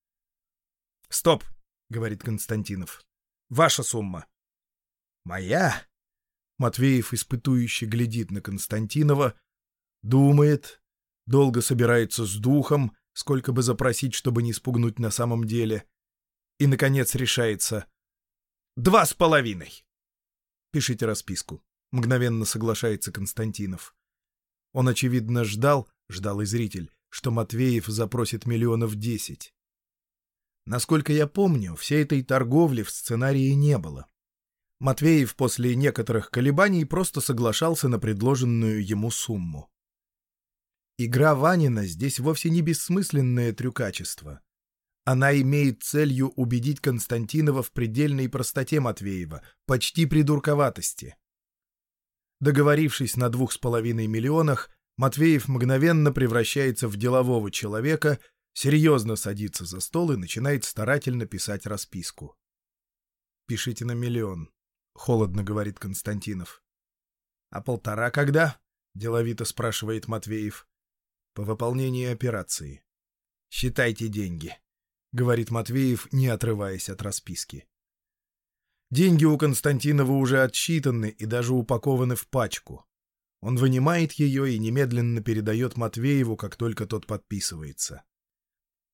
«Стоп!» — говорит Константинов. «Ваша сумма». «Моя?» Матвеев испытующе глядит на Константинова, думает, долго собирается с духом, сколько бы запросить, чтобы не спугнуть на самом деле. И, наконец, решается. «Два с половиной!» «Пишите расписку», — мгновенно соглашается Константинов. Он, очевидно, ждал, ждал и зритель, что Матвеев запросит миллионов десять. Насколько я помню, всей этой торговли в сценарии не было. Матвеев после некоторых колебаний просто соглашался на предложенную ему сумму. Игра Ванина здесь вовсе не бессмысленное трюкачество. Она имеет целью убедить Константинова в предельной простоте Матвеева, почти придурковатости. Договорившись на двух с половиной миллионах, Матвеев мгновенно превращается в делового человека, серьезно садится за стол и начинает старательно писать расписку. «Пишите на миллион», — холодно говорит Константинов. «А полтора когда?» — деловито спрашивает Матвеев. «По выполнении операции». «Считайте деньги», — говорит Матвеев, не отрываясь от расписки. Деньги у Константинова уже отсчитаны и даже упакованы в пачку. Он вынимает ее и немедленно передает Матвееву, как только тот подписывается.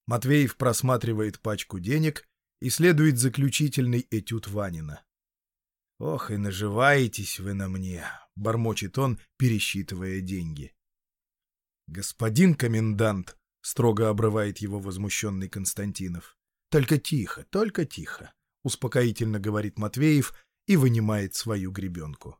Матвеев просматривает пачку денег и следует заключительный этюд Ванина. «Ох, и наживаетесь вы на мне!» — бормочет он, пересчитывая деньги. «Господин комендант!» — строго обрывает его возмущенный Константинов. «Только тихо, только тихо!» — успокоительно говорит Матвеев и вынимает свою гребенку.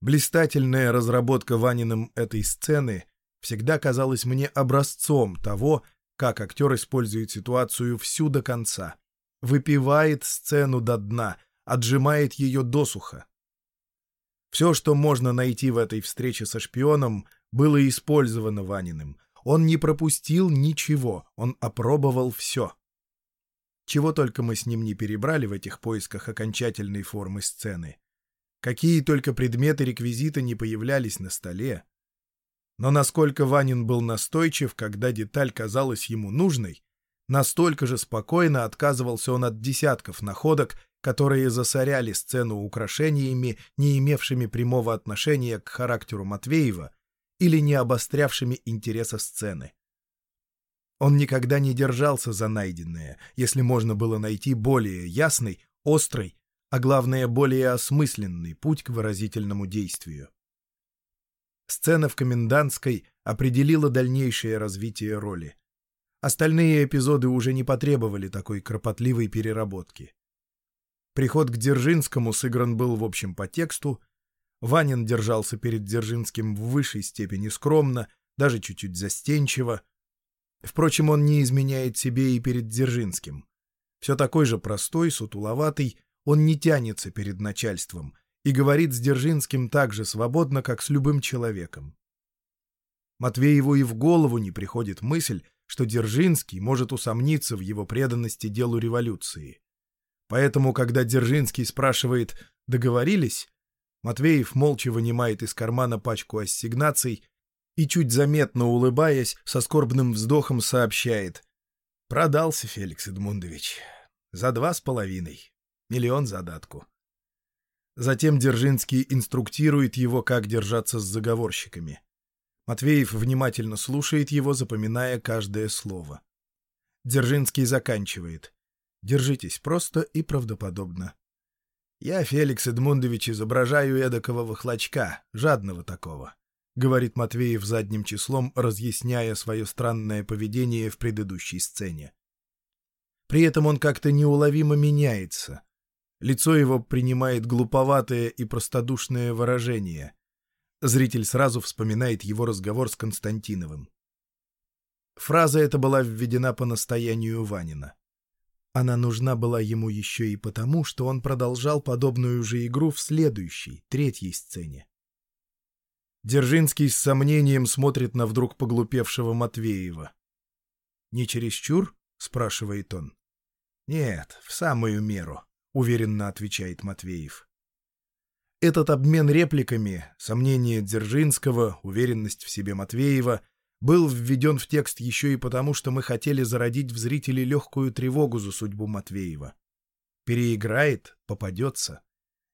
Блистательная разработка Ваниным этой сцены всегда казалась мне образцом того, как актер использует ситуацию всю до конца. Выпивает сцену до дна, отжимает ее досуха. Все, что можно найти в этой встрече со шпионом, было использовано Ваниным. Он не пропустил ничего, он опробовал все. Чего только мы с ним не перебрали в этих поисках окончательной формы сцены. Какие только предметы реквизита не появлялись на столе. Но насколько Ванин был настойчив, когда деталь казалась ему нужной, настолько же спокойно отказывался он от десятков находок, которые засоряли сцену украшениями, не имевшими прямого отношения к характеру Матвеева или не обострявшими интереса сцены. Он никогда не держался за найденное, если можно было найти более ясный, острый а главное, более осмысленный путь к выразительному действию. Сцена в комендантской определила дальнейшее развитие роли. Остальные эпизоды уже не потребовали такой кропотливой переработки. Приход к Дзержинскому сыгран был в общем по тексту, Ванин держался перед Дзержинским в высшей степени скромно, даже чуть-чуть застенчиво. Впрочем, он не изменяет себе и перед Дзержинским. Все такой же простой, сутуловатый, он не тянется перед начальством и говорит с Дзержинским так же свободно, как с любым человеком. Матвееву и в голову не приходит мысль, что Дзержинский может усомниться в его преданности делу революции. Поэтому, когда Дзержинский спрашивает «договорились?», Матвеев молча вынимает из кармана пачку ассигнаций и, чуть заметно улыбаясь, со скорбным вздохом сообщает «Продался, Феликс Эдмундович. За два с половиной». Миллион задатку. Затем Дзержинский инструктирует его, как держаться с заговорщиками. Матвеев внимательно слушает его, запоминая каждое слово. Дзержинский заканчивает. «Держитесь просто и правдоподобно. Я, Феликс Эдмундович, изображаю эдакого вахлачка, жадного такого», — говорит Матвеев задним числом, разъясняя свое странное поведение в предыдущей сцене. При этом он как-то неуловимо меняется — Лицо его принимает глуповатое и простодушное выражение. Зритель сразу вспоминает его разговор с Константиновым. Фраза эта была введена по настоянию Ванина. Она нужна была ему еще и потому, что он продолжал подобную же игру в следующей, третьей сцене. Дзержинский с сомнением смотрит на вдруг поглупевшего Матвеева. «Не чересчур?» — спрашивает он. «Нет, в самую меру». — уверенно отвечает Матвеев. Этот обмен репликами, сомнение Дзержинского, уверенность в себе Матвеева был введен в текст еще и потому, что мы хотели зародить в зрителе легкую тревогу за судьбу Матвеева. Переиграет, попадется.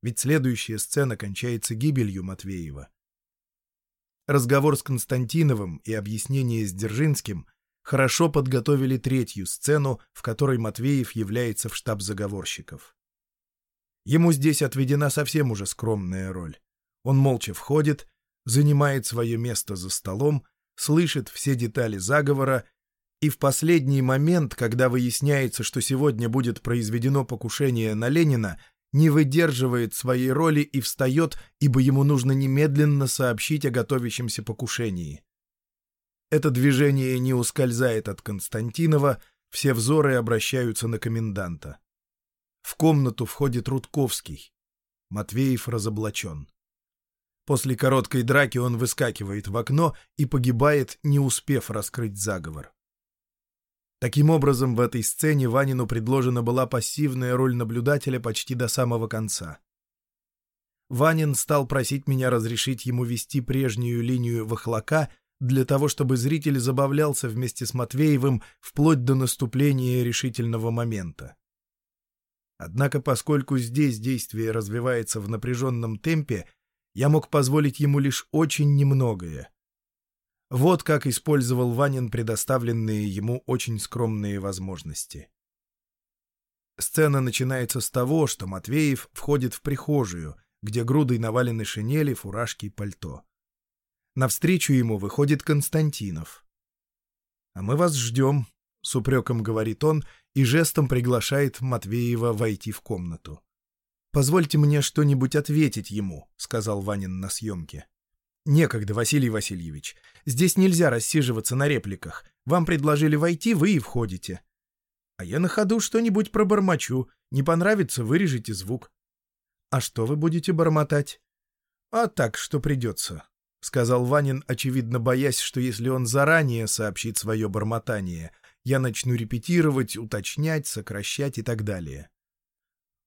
Ведь следующая сцена кончается гибелью Матвеева. Разговор с Константиновым и объяснение с Дзержинским хорошо подготовили третью сцену, в которой Матвеев является в штаб заговорщиков. Ему здесь отведена совсем уже скромная роль. Он молча входит, занимает свое место за столом, слышит все детали заговора и в последний момент, когда выясняется, что сегодня будет произведено покушение на Ленина, не выдерживает своей роли и встает, ибо ему нужно немедленно сообщить о готовящемся покушении. Это движение не ускользает от Константинова, все взоры обращаются на коменданта. В комнату входит Рудковский. Матвеев разоблачен. После короткой драки он выскакивает в окно и погибает, не успев раскрыть заговор. Таким образом, в этой сцене Ванину предложена была пассивная роль наблюдателя почти до самого конца. Ванин стал просить меня разрешить ему вести прежнюю линию вахлака для того, чтобы зритель забавлялся вместе с Матвеевым вплоть до наступления решительного момента. Однако, поскольку здесь действие развивается в напряженном темпе, я мог позволить ему лишь очень немногое. Вот как использовал Ванин предоставленные ему очень скромные возможности. Сцена начинается с того, что Матвеев входит в прихожую, где грудой навалены шинели, фуражки и пальто. Навстречу ему выходит Константинов. «А мы вас ждем», — с упреком говорит он и жестом приглашает Матвеева войти в комнату. «Позвольте мне что-нибудь ответить ему», — сказал Ванин на съемке. «Некогда, Василий Васильевич. Здесь нельзя рассиживаться на репликах. Вам предложили войти, вы и входите. А я на ходу что-нибудь пробормочу. Не понравится — вырежите звук». «А что вы будете бормотать?» «А так, что придется», — сказал Ванин, очевидно боясь, что если он заранее сообщит свое бормотание, я начну репетировать, уточнять, сокращать и так далее.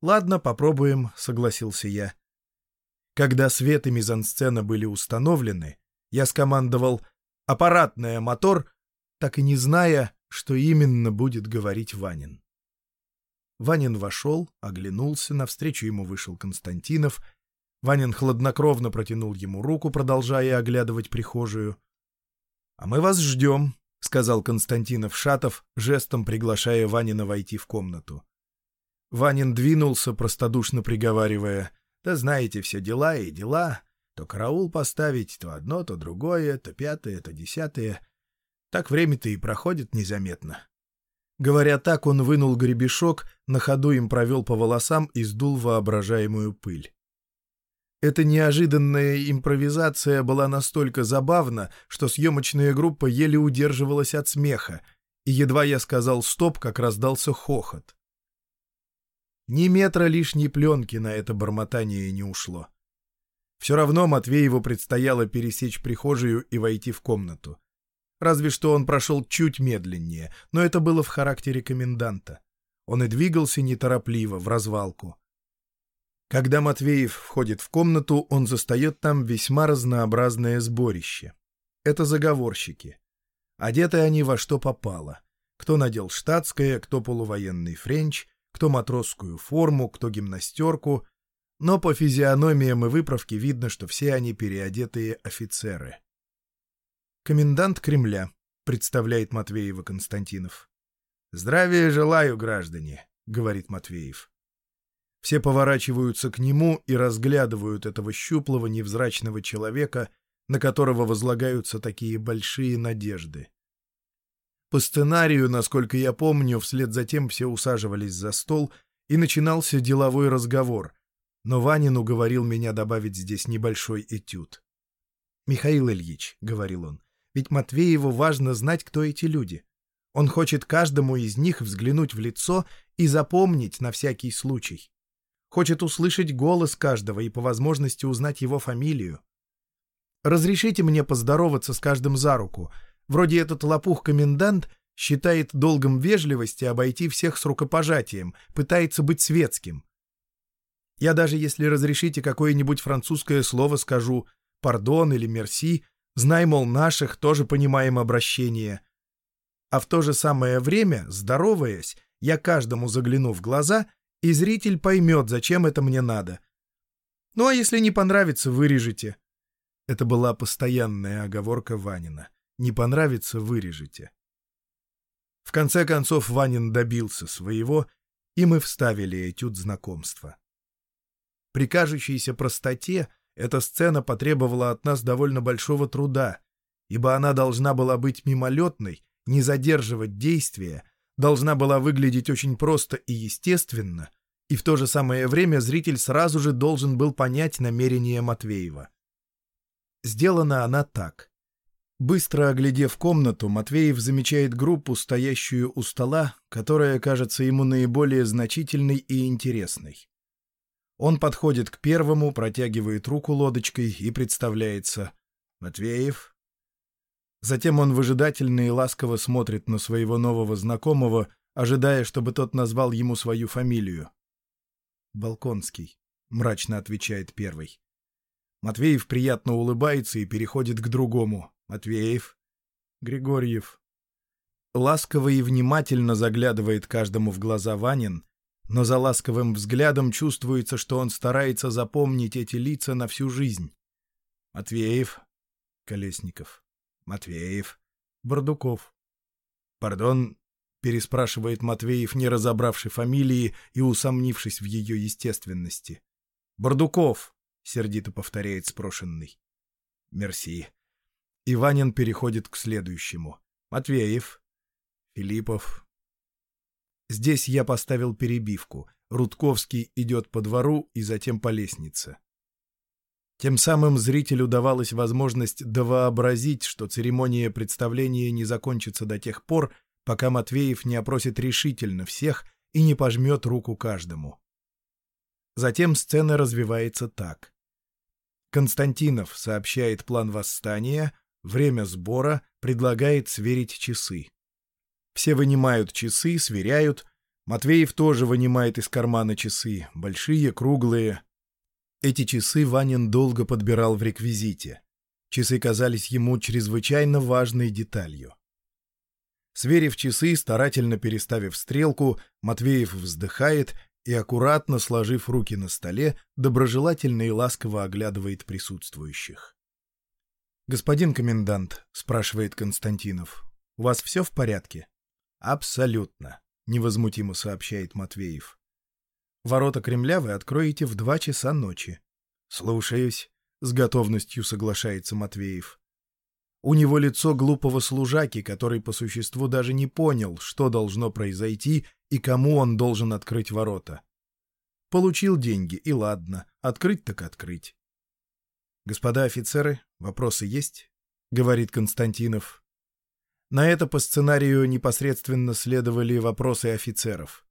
«Ладно, попробуем», — согласился я. Когда свет и мизансцена были установлены, я скомандовал «аппаратная мотор», так и не зная, что именно будет говорить Ванин. Ванин вошел, оглянулся, навстречу ему вышел Константинов. Ванин хладнокровно протянул ему руку, продолжая оглядывать прихожую. «А мы вас ждем», — сказал Константинов Шатов, жестом приглашая Ванина войти в комнату. Ванин двинулся, простодушно приговаривая — да знаете, все дела и дела. То караул поставить, то одно, то другое, то пятое, то десятое. Так время-то и проходит незаметно. Говоря так, он вынул гребешок, на ходу им провел по волосам и сдул воображаемую пыль. Эта неожиданная импровизация была настолько забавна, что съемочная группа еле удерживалась от смеха, и едва я сказал «стоп», как раздался хохот. Ни метра лишней пленки на это бормотание не ушло. Все равно Матвееву предстояло пересечь прихожую и войти в комнату. Разве что он прошел чуть медленнее, но это было в характере коменданта. Он и двигался неторопливо, в развалку. Когда Матвеев входит в комнату, он застает там весьма разнообразное сборище. Это заговорщики. Одеты они во что попало. Кто надел штатское, кто полувоенный френч, кто матросскую форму, кто гимнастерку, но по физиономиям и выправке видно, что все они переодетые офицеры. «Комендант Кремля», — представляет Матвеева Константинов. «Здравия желаю, граждане», — говорит Матвеев. Все поворачиваются к нему и разглядывают этого щуплого, невзрачного человека, на которого возлагаются такие большие надежды. По сценарию, насколько я помню, вслед за тем все усаживались за стол, и начинался деловой разговор, но Ванин уговорил меня добавить здесь небольшой этюд. «Михаил Ильич», — говорил он, — «ведь Матвееву важно знать, кто эти люди. Он хочет каждому из них взглянуть в лицо и запомнить на всякий случай. Хочет услышать голос каждого и по возможности узнать его фамилию. Разрешите мне поздороваться с каждым за руку — Вроде этот лопух-комендант считает долгом вежливости обойти всех с рукопожатием, пытается быть светским. Я даже если разрешите какое-нибудь французское слово скажу «пардон» или «мерси», знай, мол, наших тоже понимаем обращение. А в то же самое время, здороваясь, я каждому загляну в глаза, и зритель поймет, зачем это мне надо. Ну а если не понравится, вырежете. Это была постоянная оговорка Ванина. Не понравится — вырежете. В конце концов Ванин добился своего, и мы вставили этюд знакомства. При кажущейся простоте эта сцена потребовала от нас довольно большого труда, ибо она должна была быть мимолетной, не задерживать действия, должна была выглядеть очень просто и естественно, и в то же самое время зритель сразу же должен был понять намерение Матвеева. Сделана она так. Быстро оглядев комнату, Матвеев замечает группу, стоящую у стола, которая кажется ему наиболее значительной и интересной. Он подходит к первому, протягивает руку лодочкой и представляется. «Матвеев?» Затем он выжидательно и ласково смотрит на своего нового знакомого, ожидая, чтобы тот назвал ему свою фамилию. «Балконский», — мрачно отвечает первый. Матвеев приятно улыбается и переходит к другому. Матвеев. Григорьев. Ласково и внимательно заглядывает каждому в глаза Ванин, но за ласковым взглядом чувствуется, что он старается запомнить эти лица на всю жизнь. Матвеев. Колесников. Матвеев. Бардуков. «Пардон», — переспрашивает Матвеев, не разобравший фамилии и усомнившись в ее естественности. «Бардуков», — сердито повторяет спрошенный. «Мерси». Иванин переходит к следующему. Матвеев. Филиппов. Здесь я поставил перебивку. Рудковский идет по двору и затем по лестнице. Тем самым зрителю давалась возможность довообразить, что церемония представления не закончится до тех пор, пока Матвеев не опросит решительно всех и не пожмет руку каждому. Затем сцена развивается так. Константинов сообщает план восстания, время сбора, предлагает сверить часы. Все вынимают часы, сверяют. Матвеев тоже вынимает из кармана часы, большие, круглые. Эти часы Ванин долго подбирал в реквизите. Часы казались ему чрезвычайно важной деталью. Сверив часы, старательно переставив стрелку, Матвеев вздыхает и, аккуратно сложив руки на столе, доброжелательно и ласково оглядывает присутствующих. «Господин комендант», — спрашивает Константинов, — «у вас все в порядке?» «Абсолютно», — невозмутимо сообщает Матвеев. «Ворота Кремля вы откроете в два часа ночи». «Слушаюсь», — с готовностью соглашается Матвеев. У него лицо глупого служаки, который по существу даже не понял, что должно произойти и кому он должен открыть ворота. Получил деньги, и ладно, открыть так открыть. «Господа офицеры, вопросы есть?» — говорит Константинов. На это по сценарию непосредственно следовали вопросы офицеров.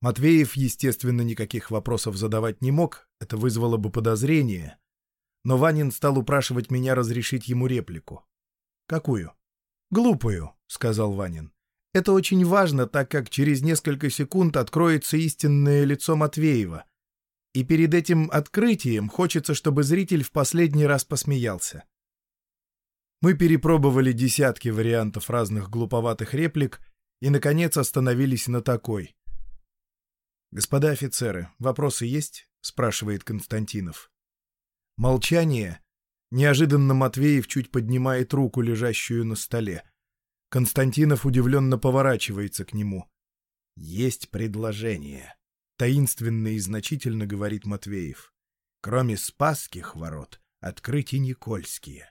Матвеев, естественно, никаких вопросов задавать не мог, это вызвало бы подозрение, но Ванин стал упрашивать меня разрешить ему реплику. «Какую?» «Глупую», — сказал Ванин. «Это очень важно, так как через несколько секунд откроется истинное лицо Матвеева. И перед этим открытием хочется, чтобы зритель в последний раз посмеялся». Мы перепробовали десятки вариантов разных глуповатых реплик и, наконец, остановились на такой. «Господа офицеры, вопросы есть?» — спрашивает Константинов. Молчание. Неожиданно Матвеев чуть поднимает руку, лежащую на столе. Константинов удивленно поворачивается к нему. «Есть предложение», — таинственно и значительно говорит Матвеев. «Кроме Спасских ворот, открыть и Никольские».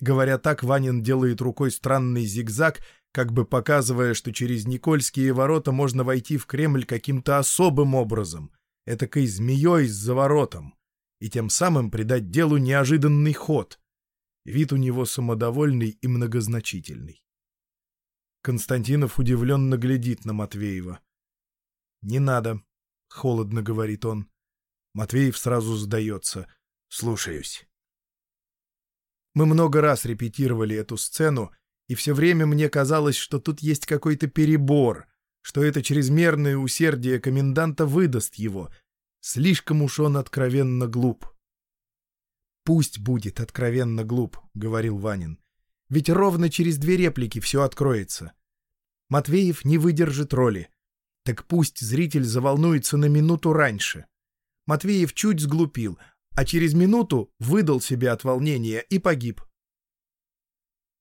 Говоря так, Ванин делает рукой странный зигзаг, как бы показывая, что через Никольские ворота можно войти в Кремль каким-то особым образом, этакой змеей с заворотом и тем самым придать делу неожиданный ход. Вид у него самодовольный и многозначительный. Константинов удивленно глядит на Матвеева. «Не надо», — холодно говорит он. Матвеев сразу сдается. «Слушаюсь». Мы много раз репетировали эту сцену, и все время мне казалось, что тут есть какой-то перебор, что это чрезмерное усердие коменданта выдаст его — Слишком уж он откровенно глуп. «Пусть будет откровенно глуп», — говорил Ванин. «Ведь ровно через две реплики все откроется. Матвеев не выдержит роли. Так пусть зритель заволнуется на минуту раньше. Матвеев чуть сглупил, а через минуту выдал себя от волнения и погиб.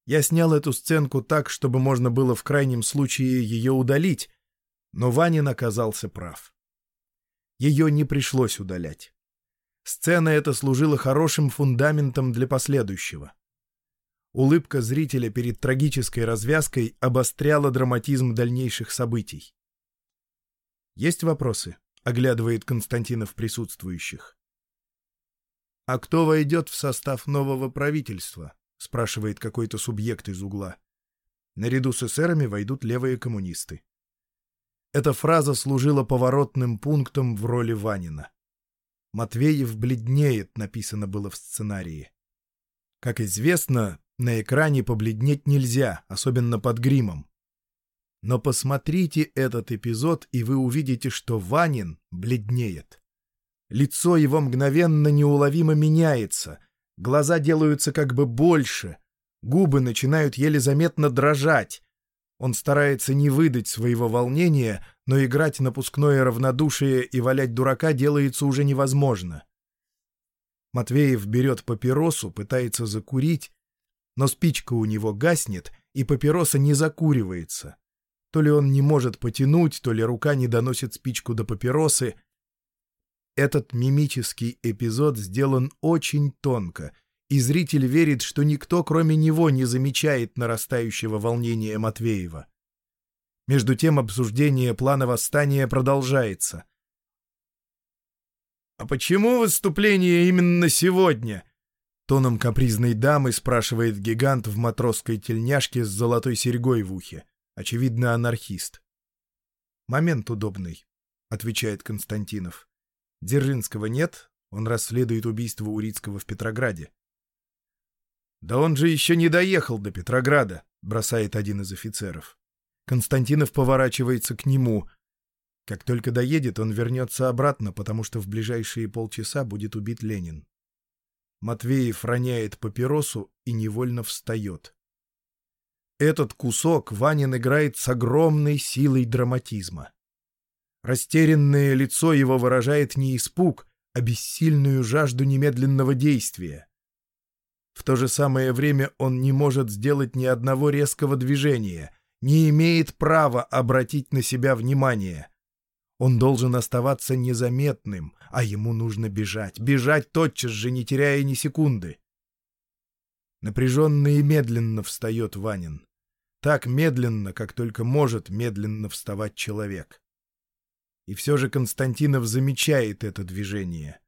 Я снял эту сценку так, чтобы можно было в крайнем случае ее удалить, но Ванин оказался прав. Ее не пришлось удалять. Сцена эта служила хорошим фундаментом для последующего. Улыбка зрителя перед трагической развязкой обостряла драматизм дальнейших событий. «Есть вопросы?» — оглядывает Константинов присутствующих. «А кто войдет в состав нового правительства?» — спрашивает какой-то субъект из угла. Наряду с эсерами войдут левые коммунисты. Эта фраза служила поворотным пунктом в роли Ванина. «Матвеев бледнеет», написано было в сценарии. Как известно, на экране побледнеть нельзя, особенно под гримом. Но посмотрите этот эпизод, и вы увидите, что Ванин бледнеет. Лицо его мгновенно неуловимо меняется, глаза делаются как бы больше, губы начинают еле заметно дрожать. Он старается не выдать своего волнения, но играть напускное равнодушие и валять дурака делается уже невозможно. Матвеев берет папиросу, пытается закурить, но спичка у него гаснет, и папироса не закуривается. То ли он не может потянуть, то ли рука не доносит спичку до папиросы. Этот мимический эпизод сделан очень тонко, и зритель верит, что никто, кроме него, не замечает нарастающего волнения Матвеева. Между тем обсуждение плана восстания продолжается. «А почему выступление именно сегодня?» Тоном капризной дамы спрашивает гигант в матросской тельняшке с золотой серьгой в ухе. Очевидно, анархист. «Момент удобный», — отвечает Константинов. «Дзержинского нет, он расследует убийство Урицкого в Петрограде». «Да он же еще не доехал до Петрограда», — бросает один из офицеров. Константинов поворачивается к нему. Как только доедет, он вернется обратно, потому что в ближайшие полчаса будет убит Ленин. Матвеев роняет папиросу и невольно встает. Этот кусок Ванин играет с огромной силой драматизма. Растерянное лицо его выражает не испуг, а бессильную жажду немедленного действия. В то же самое время он не может сделать ни одного резкого движения, не имеет права обратить на себя внимание. Он должен оставаться незаметным, а ему нужно бежать, бежать тотчас же, не теряя ни секунды. Напряженно и медленно встает Ванин. Так медленно, как только может медленно вставать человек. И все же Константинов замечает это движение.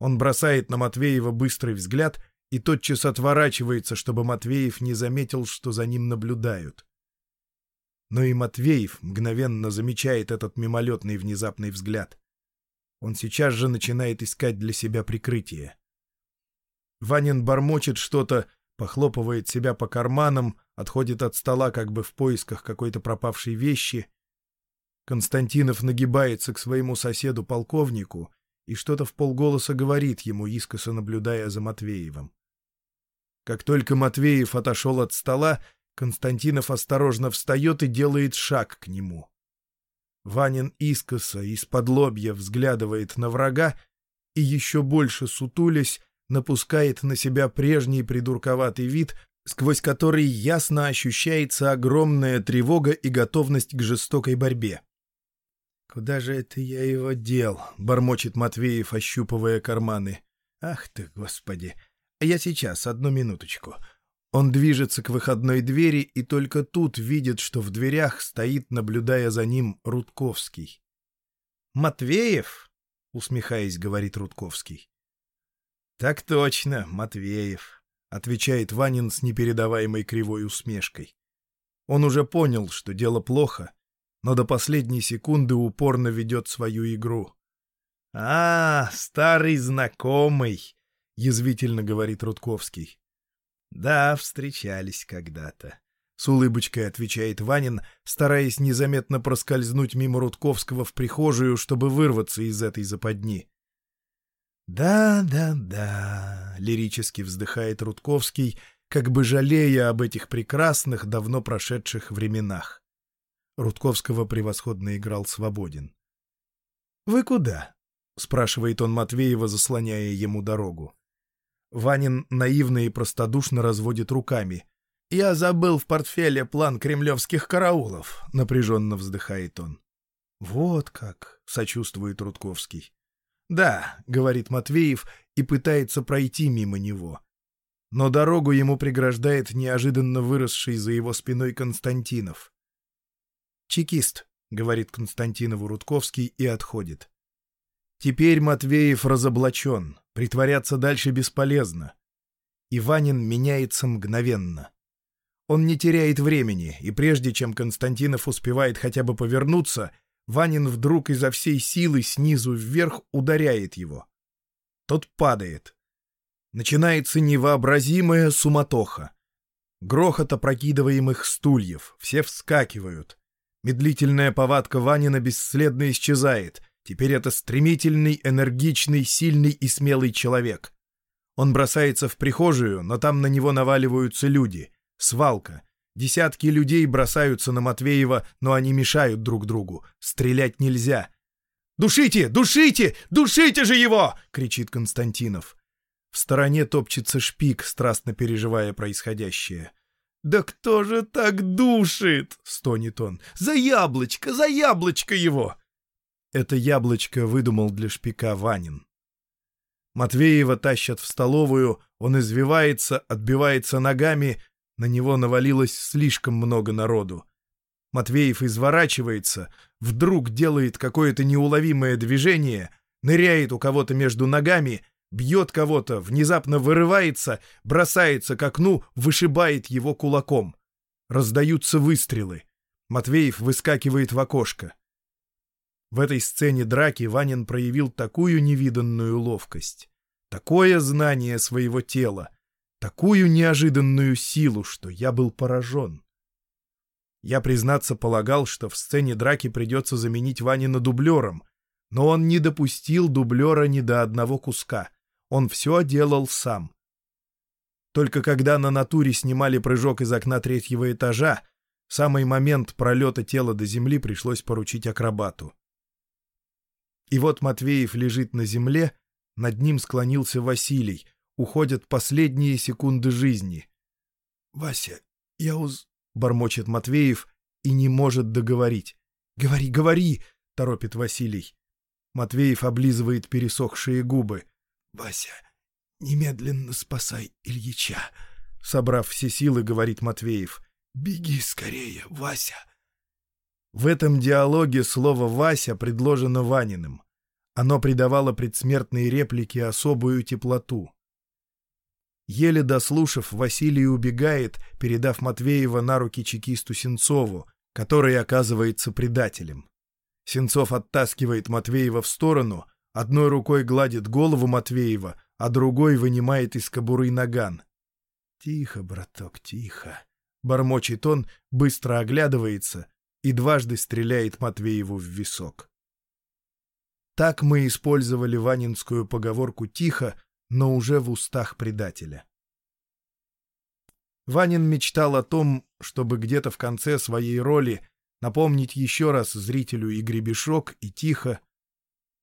Он бросает на Матвеева быстрый взгляд и тотчас отворачивается, чтобы Матвеев не заметил, что за ним наблюдают. Но и Матвеев мгновенно замечает этот мимолетный внезапный взгляд. Он сейчас же начинает искать для себя прикрытие. Ванин бормочет что-то, похлопывает себя по карманам, отходит от стола как бы в поисках какой-то пропавшей вещи. Константинов нагибается к своему соседу-полковнику и что-то в полголоса говорит ему, искоса наблюдая за Матвеевым. Как только Матвеев отошел от стола, Константинов осторожно встает и делает шаг к нему. Ванин искоса из-под лобья взглядывает на врага и еще больше сутулясь напускает на себя прежний придурковатый вид, сквозь который ясно ощущается огромная тревога и готовность к жестокой борьбе. «Куда же это я его дел?» — бормочет Матвеев, ощупывая карманы. «Ах ты, господи! Я сейчас, одну минуточку. Он движется к выходной двери и только тут видит, что в дверях стоит, наблюдая за ним, Рудковский. «Матвеев?» — усмехаясь, говорит Рудковский. «Так точно, Матвеев», — отвечает Ванин с непередаваемой кривой усмешкой. Он уже понял, что дело плохо, но до последней секунды упорно ведет свою игру. «А, старый знакомый», — язвительно говорит Рудковский. «Да, встречались когда-то», — с улыбочкой отвечает Ванин, стараясь незаметно проскользнуть мимо Рудковского в прихожую, чтобы вырваться из этой западни. «Да, да, да», — лирически вздыхает Рудковский, как бы жалея об этих прекрасных, давно прошедших временах. Рудковского превосходно играл свободен. «Вы куда?» — спрашивает он Матвеева, заслоняя ему дорогу. Ванин наивно и простодушно разводит руками. «Я забыл в портфеле план кремлевских караулов», — напряженно вздыхает он. «Вот как», — сочувствует Рудковский. «Да», — говорит Матвеев и пытается пройти мимо него. Но дорогу ему преграждает неожиданно выросший за его спиной Константинов. «Чекист», — говорит Константинову Рудковский и отходит. Теперь Матвеев разоблачен, притворяться дальше бесполезно. Иванин меняется мгновенно. Он не теряет времени, и прежде чем Константинов успевает хотя бы повернуться, Ванин вдруг изо всей силы снизу вверх ударяет его. Тот падает. Начинается невообразимая суматоха. Грохот опрокидываемых стульев, все вскакивают. Медлительная повадка Ванина бесследно исчезает. Теперь это стремительный, энергичный, сильный и смелый человек. Он бросается в прихожую, но там на него наваливаются люди. Свалка. Десятки людей бросаются на Матвеева, но они мешают друг другу. Стрелять нельзя. «Душите! Душите! Душите же его!» — кричит Константинов. В стороне топчется шпик, страстно переживая происходящее. «Да кто же так душит?» — стонет он. «За яблочко! За яблочко его!» Это яблочко выдумал для шпика Ванин. Матвеева тащат в столовую, он извивается, отбивается ногами, на него навалилось слишком много народу. Матвеев изворачивается, вдруг делает какое-то неуловимое движение, ныряет у кого-то между ногами, бьет кого-то, внезапно вырывается, бросается к окну, вышибает его кулаком. Раздаются выстрелы. Матвеев выскакивает в окошко. В этой сцене драки Ванин проявил такую невиданную ловкость, такое знание своего тела, такую неожиданную силу, что я был поражен. Я, признаться, полагал, что в сцене драки придется заменить Ванина дублером, но он не допустил дублера ни до одного куска. Он все делал сам. Только когда на натуре снимали прыжок из окна третьего этажа, самый момент пролета тела до земли пришлось поручить акробату. И вот Матвеев лежит на земле, над ним склонился Василий. Уходят последние секунды жизни. «Вася, я уз...» — бормочет Матвеев и не может договорить. «Говори, говори!» — торопит Василий. Матвеев облизывает пересохшие губы. «Вася, немедленно спасай Ильича!» Собрав все силы, говорит Матвеев. «Беги скорее, Вася!» В этом диалоге слово «Вася» предложено Ваниным. Оно придавало предсмертной реплике особую теплоту. Еле дослушав, Василий убегает, передав Матвеева на руки чекисту Сенцову, который оказывается предателем. Сенцов оттаскивает Матвеева в сторону, одной рукой гладит голову Матвеева, а другой вынимает из кобуры наган. «Тихо, браток, тихо!» — бормочет он, быстро оглядывается и дважды стреляет Матвееву в висок. Так мы использовали ванинскую поговорку «тихо», но уже в устах предателя. Ванин мечтал о том, чтобы где-то в конце своей роли напомнить еще раз зрителю и гребешок, и тихо,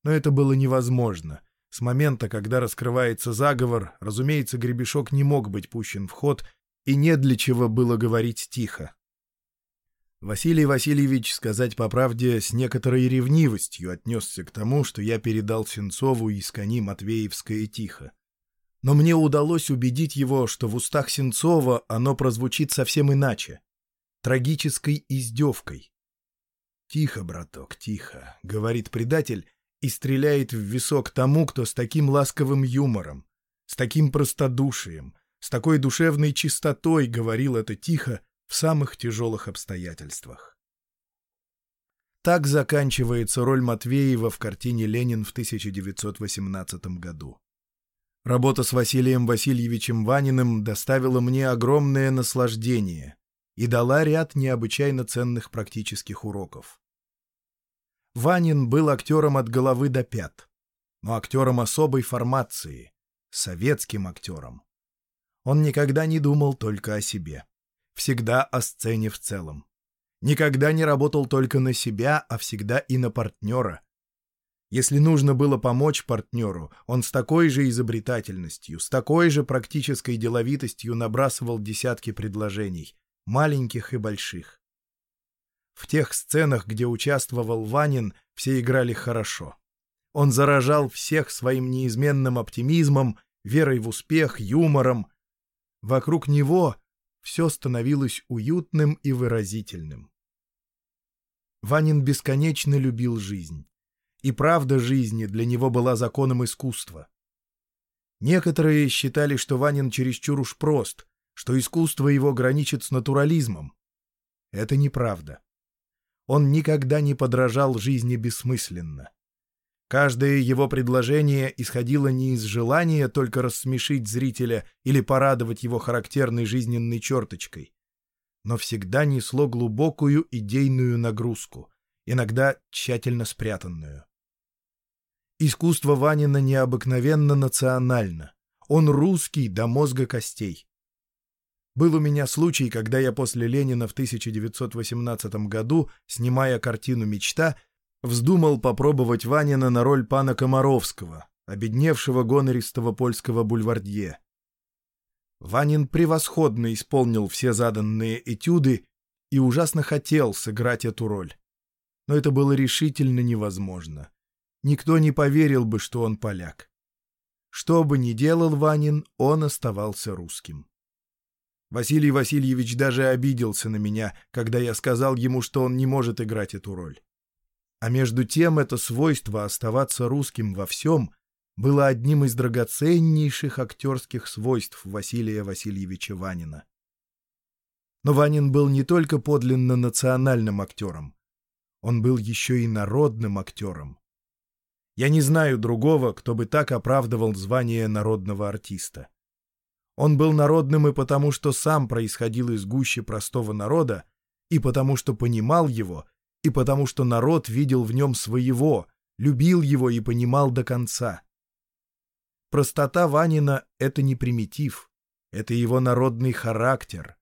но это было невозможно. С момента, когда раскрывается заговор, разумеется, гребешок не мог быть пущен в ход, и не для чего было говорить тихо. Василий Васильевич, сказать по правде, с некоторой ревнивостью отнесся к тому, что я передал Сенцову из кони Матвеевское тихо. Но мне удалось убедить его, что в устах Сенцова оно прозвучит совсем иначе. Трагической издевкой. «Тихо, браток, тихо», — говорит предатель и стреляет в висок тому, кто с таким ласковым юмором, с таким простодушием, с такой душевной чистотой говорил это тихо, в самых тяжелых обстоятельствах. Так заканчивается роль Матвеева в картине «Ленин» в 1918 году. Работа с Василием Васильевичем Ваниным доставила мне огромное наслаждение и дала ряд необычайно ценных практических уроков. Ванин был актером от головы до пят, но актером особой формации, советским актером. Он никогда не думал только о себе всегда о сцене в целом. Никогда не работал только на себя, а всегда и на партнера. Если нужно было помочь партнеру, он с такой же изобретательностью, с такой же практической деловитостью набрасывал десятки предложений, маленьких и больших. В тех сценах, где участвовал Ванин, все играли хорошо. Он заражал всех своим неизменным оптимизмом, верой в успех, юмором. Вокруг него все становилось уютным и выразительным. Ванин бесконечно любил жизнь и правда жизни для него была законом искусства. Некоторые считали, что Ванин чересчур уж прост, что искусство его граничит с натурализмом. Это неправда. Он никогда не подражал жизни бессмысленно. Каждое его предложение исходило не из желания только рассмешить зрителя или порадовать его характерной жизненной черточкой, но всегда несло глубокую идейную нагрузку, иногда тщательно спрятанную. Искусство Ванина необыкновенно национально. Он русский до мозга костей. Был у меня случай, когда я после Ленина в 1918 году, снимая картину «Мечта», вздумал попробовать Ванина на роль пана Комаровского, обедневшего гонористого польского бульвардье. Ванин превосходно исполнил все заданные этюды и ужасно хотел сыграть эту роль. Но это было решительно невозможно никто не поверил бы, что он поляк. Что бы ни делал Ванин, он оставался русским. Василий Васильевич даже обиделся на меня, когда я сказал ему, что он не может играть эту роль. А между тем это свойство оставаться русским во всем было одним из драгоценнейших актерских свойств Василия Васильевича Ванина. Но Ванин был не только подлинно национальным актером, он был еще и народным актером. Я не знаю другого, кто бы так оправдывал звание народного артиста. Он был народным и потому, что сам происходил из гуще простого народа, и потому, что понимал его, и потому, что народ видел в нем своего, любил его и понимал до конца. Простота Ванина — это не примитив, это его народный характер.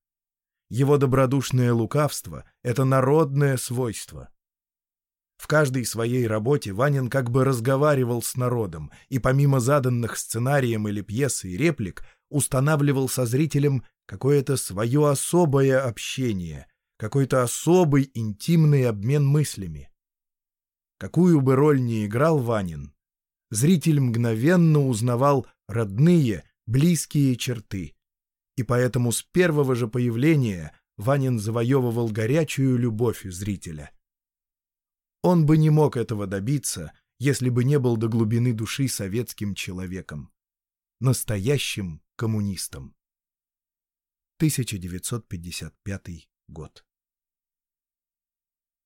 Его добродушное лукавство — это народное свойство. В каждой своей работе Ванин как бы разговаривал с народом и помимо заданных сценарием или пьесы и реплик устанавливал со зрителем какое-то свое особое общение, какой-то особый интимный обмен мыслями. Какую бы роль ни играл Ванин, зритель мгновенно узнавал родные, близкие черты. И поэтому с первого же появления Ванин завоевывал горячую любовь зрителя — он бы не мог этого добиться, если бы не был до глубины души советским человеком. Настоящим коммунистом. 1955 год.